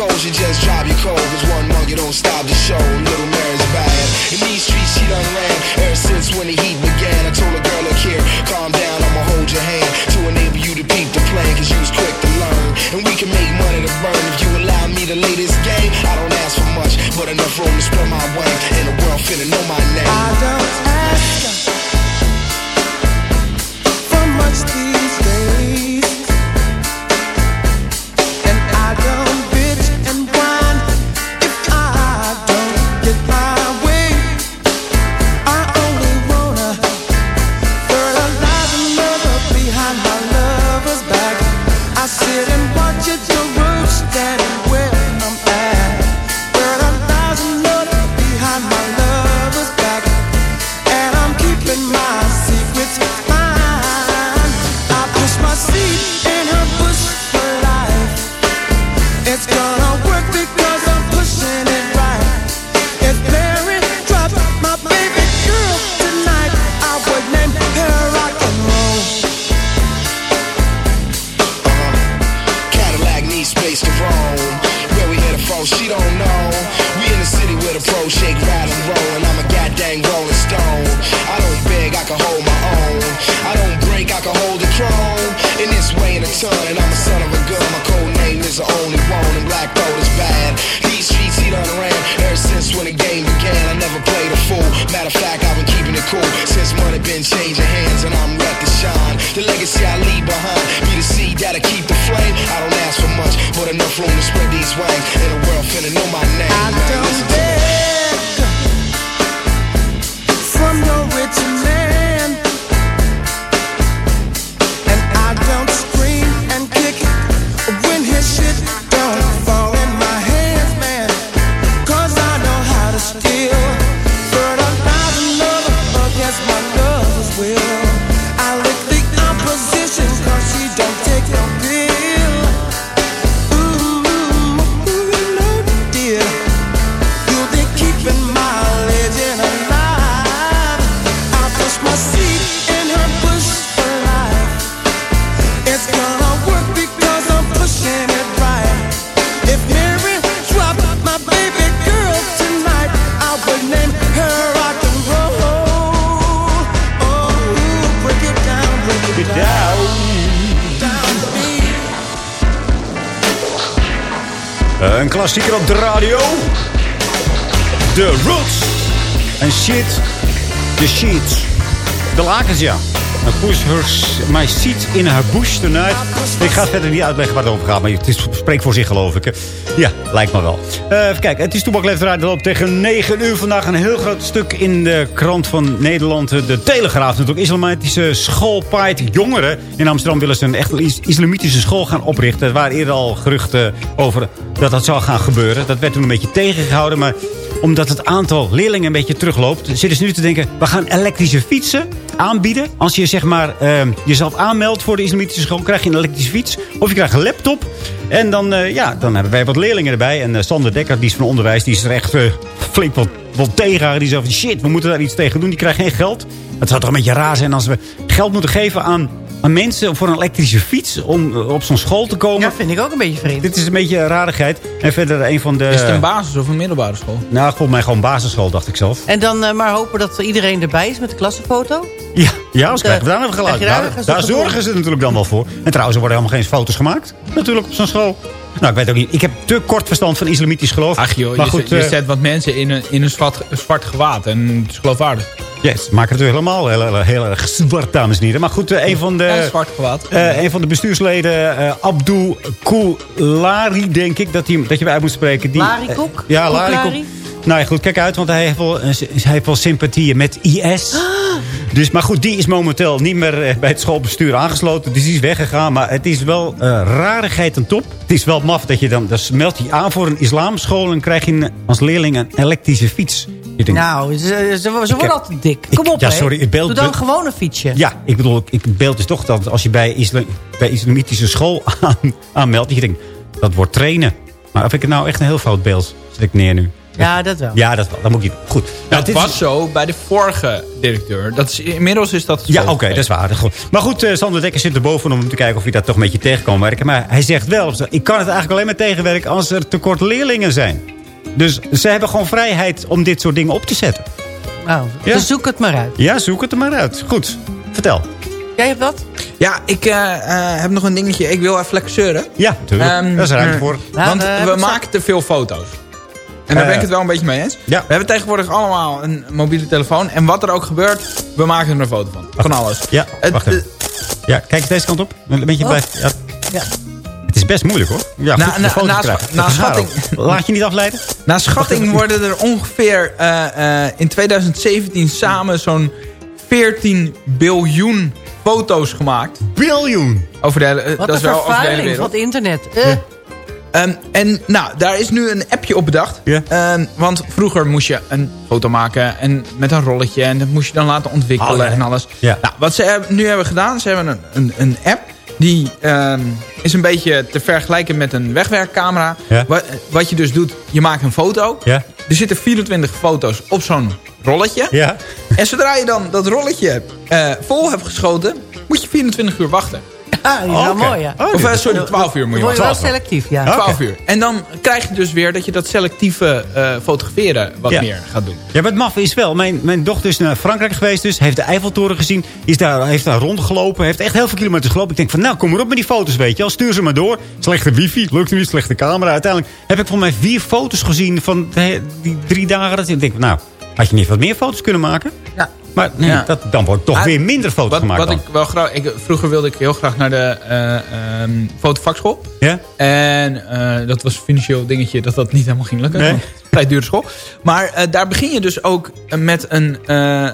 You you just drop your cold. Cause one monkey don't stop the show. Little Mary's bad. In these streets, she done ran ever since when the heat began. I told a girl, look here, calm down, I'ma hold your hand to enable you to peep the plan. Cause you was quick to learn. And we can make money to burn if you allow me to lay this game. I don't ask for much, but enough room to spread my wings. And the world finna know my name. I don't ask for much these days. Klassieker op de radio. The Roots. En shit. The sheets. De lakens, ja. Een push her, my seat in her bush tonight. Ik ga verder niet uitleggen waar het over gaat. Maar het is, spreekt voor zich geloof ik. Ja, lijkt me wel. Eh, even kijken. Het is Toebak Radio. loopt tegen 9 uur vandaag. Een heel groot stuk in de krant van Nederland. De Telegraaf natuurlijk. Islamitische schoolpaait jongeren. In Amsterdam willen ze een echt is- islamitische school gaan oprichten. Er waren eerder al geruchten over dat dat zou gaan gebeuren. Dat werd toen een beetje tegengehouden. Maar omdat het aantal leerlingen een beetje terugloopt... zitten ze nu te denken... we gaan elektrische fietsen aanbieden. Als je zeg maar, eh, jezelf aanmeldt voor de islamitische school... krijg je een elektrische fiets. Of je krijgt een laptop. En dan, eh, ja, dan hebben wij wat leerlingen erbij. En eh, Sander Dekker, die is van onderwijs... die is er echt eh, flink wat, wat tegen. Die zegt van shit, we moeten daar iets tegen doen. Die krijgt geen geld. Het zou toch een beetje raar zijn als we geld moeten geven aan... aan mensen voor een elektrische fiets om eh, op zo'n school te komen. Ja, vind ik ook een beetje vreemd. Dit is een beetje een rarigheid. En verder een van de... Is het een basis- of een middelbare school? Nou, volgens mij gewoon basisschool, dacht ik zelf. En dan eh, maar hopen dat iedereen erbij is met de klassenfoto. Ja, ja Eh, krijgen we daar nog geluid. daar Daar, zorgen ze natuurlijk dan wel voor. En trouwens, er worden helemaal geen foto's gemaakt. Natuurlijk op zo'n school. Nou, ik weet ook niet. Ik heb te kort verstand van islamitisch geloof. Ach joh, maar je, goed, zet, je eh, zet wat mensen in een, in een zwart, zwart gewaad. En het is geloofwaardig. Yes, maken het helemaal heel, heel, heel erg zwart, dames en heren. Maar goed, eh, een van de... Ja, zwart gewaad. eh, een van de bestuursleden, eh Abdul Koulari, denk ik, dat, hij, dat je bij uit moet spreken. Die, ja, Lari Koeklari? Koek. Nou ja, goed, kijk uit, want hij heeft wel, eh, hij heeft wel sympathieën met IS. Dus, maar goed, die is momenteel niet meer eh, bij het schoolbestuur aangesloten. Dus die is weggegaan. Maar het is wel eh, rarigheid en top. Het is wel maf dat je dan... Dus meld je aan voor een islamschool... en krijg je als leerling een elektrische fiets. Denkt, Nou, ze, ze, ze worden heb- altijd dik. Kom op, ja, sorry, beeld- Doe dan een fietsje. Ja, ik bedoel, ik, beeld is toch dat als je bij, isla, bij islamitische school aan, aanmeldt... dat je denkt, dat wordt trainen. Maar of ik het nou echt een heel fout beeld zet ik neer nu. Ja, dat wel. Ja, dat, wel. dat moet je... Goed. Nou, Dat dit was is- zo bij de vorige directeur. Dat is, inmiddels is dat Ja, oké, dat is waar. Goed. Maar goed, eh, Sander Dekker zit er bovenop om te kijken of hij dat toch een beetje tegen kan werken. Maar hij zegt wel, ik kan het eigenlijk alleen maar tegenwerken als er tekort leerlingen zijn. Dus ze hebben gewoon vrijheid om dit soort dingen op te zetten. Nou, Ja. dus zoek het maar uit. Ja, zoek het er maar uit. Goed, vertel. Jij hebt wat? Ja, ik eh, eh, heb nog een dingetje. Ik wil even lekker zeuren. Ja, natuurlijk. Ehm, Daar is ruimte voor. Want we maken te veel foto's. En daar Eh, ben ik het wel een beetje mee eens. ja. We hebben tegenwoordig allemaal een mobiele telefoon. En wat er ook gebeurt, we maken er een foto van. Van alles. Ja, Het- wacht even. Ja, kijk eens deze kant op. Een beetje Oh. blijft. Ja. Ja. Het is best moeilijk hoor. Ja, Na- na- na- na schatting-. Laat je niet afleiden? Naar schatting worden er ongeveer eh, eh, in 2017 samen zo'n 14 biljoen foto's gemaakt. Biljoen! Over de hele, eh, Wat dat een is wel over de hele vervuiling van wereld. het internet. Eh, Ehm, en nou, daar is nu een appje op bedacht. Ehm, want vroeger moest je een foto maken en met een rolletje. En dat moest je dan laten ontwikkelen Oh, en alles. Nou, wat ze hebben- nu hebben gedaan, ze hebben een, een, een app. Die ehm, is een beetje te vergelijken met een wegwerkcamera. Wat, wat je dus doet, je maakt een foto. Er zitten 24 foto's op zo'n rolletje. En zodra je dan dat rolletje eh, vol hebt geschoten, moet je 24 uur wachten. Ah, ja, Oké. mooi, ja. Oh, Of dit eh, is- sorry, 12 uur moet je Dan word je wachten. wel selectief, ja. Oké. 12 uur. En dan krijg je dus weer dat je dat selectieve eh, fotograferen wat Ja. meer gaat doen. Ja, maar het maf is wel. Mijn, mijn dochter is naar Frankrijk geweest dus. Heeft de Eiffeltoren gezien. Is daar, heeft daar rondgelopen. Heeft echt heel veel kilometers gelopen. Ik denk van nou, kom maar op met die foto's, weet je wel. Stuur ze maar door. Slechte wifi, lukt niet. Slechte camera. Uiteindelijk heb ik volgens mij vier foto's gezien van de- die drie dagen. Dat ik denk van nou, had je niet wat meer foto's kunnen maken? Ja. Maar nee, Ja. dat, dan wordt toch Ah, weer minder foto's Wat, gemaakt wat dan. ik wel graag... Ik, vroeger wilde ik heel graag naar de eh ehm, fotovakschool. Ja? En eh, dat was een financieel dingetje dat dat niet helemaal ging lukken. Nee. Vrij dure school. Maar eh, daar begin je dus ook met een... eh,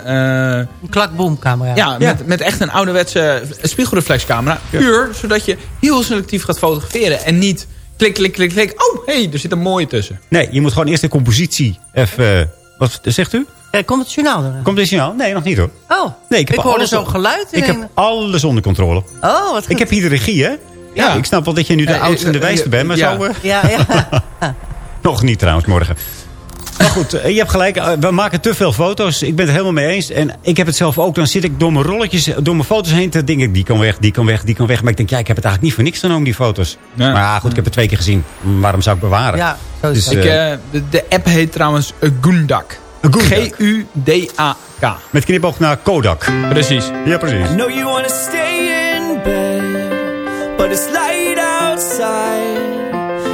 eh, Een klakboomcamera. ja, Ja. Met, met echt een ouderwetse spiegelreflexcamera. Puur, zodat je heel selectief gaat fotograferen. En niet klik, klik, klik, klik. Oh, hé, hey, er zit een mooie tussen. Nee, je moet gewoon eerst de compositie even... wat zegt u? Ja, komt het journaal eraan? Komt dit signaal? Nee, nog niet hoor. Oh, Nee, ik, heb hoorde alles zo'n geluid in Ik heb alles onder controle. Oh, wat goed. Ik heb hier de regie, hè? Ja. Ik snap wel dat je nu de Eh, oudste en de eh, wijste eh, bent, maar ja. zo... eh, Ja, ja. nog niet trouwens, morgen. Maar goed, eh, je hebt gelijk. eh, We maken te veel foto's. Ik ben het helemaal mee eens. En ik heb het zelf ook. Dan zit ik door mijn rolletjes, door mijn foto's heen te denken... die kan weg, die kan weg, die kan weg. Maar ik denk, ja, ik heb het eigenlijk niet voor niks genomen, die foto's. Ja. Maar ja, goed, ik heb het twee keer gezien. Waarom zou ik bewaren? ja, zo is Dus, het. Ik, eh, eh, de, de app heet trouwens eh. Goondak. G-U-D-A-K. Met knipoog naar Kodak. Precies. Ja, precies. I know you wanna stay in bed, but it's light outside.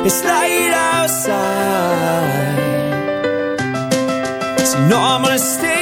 It's light outside. So no, I'm gonna stay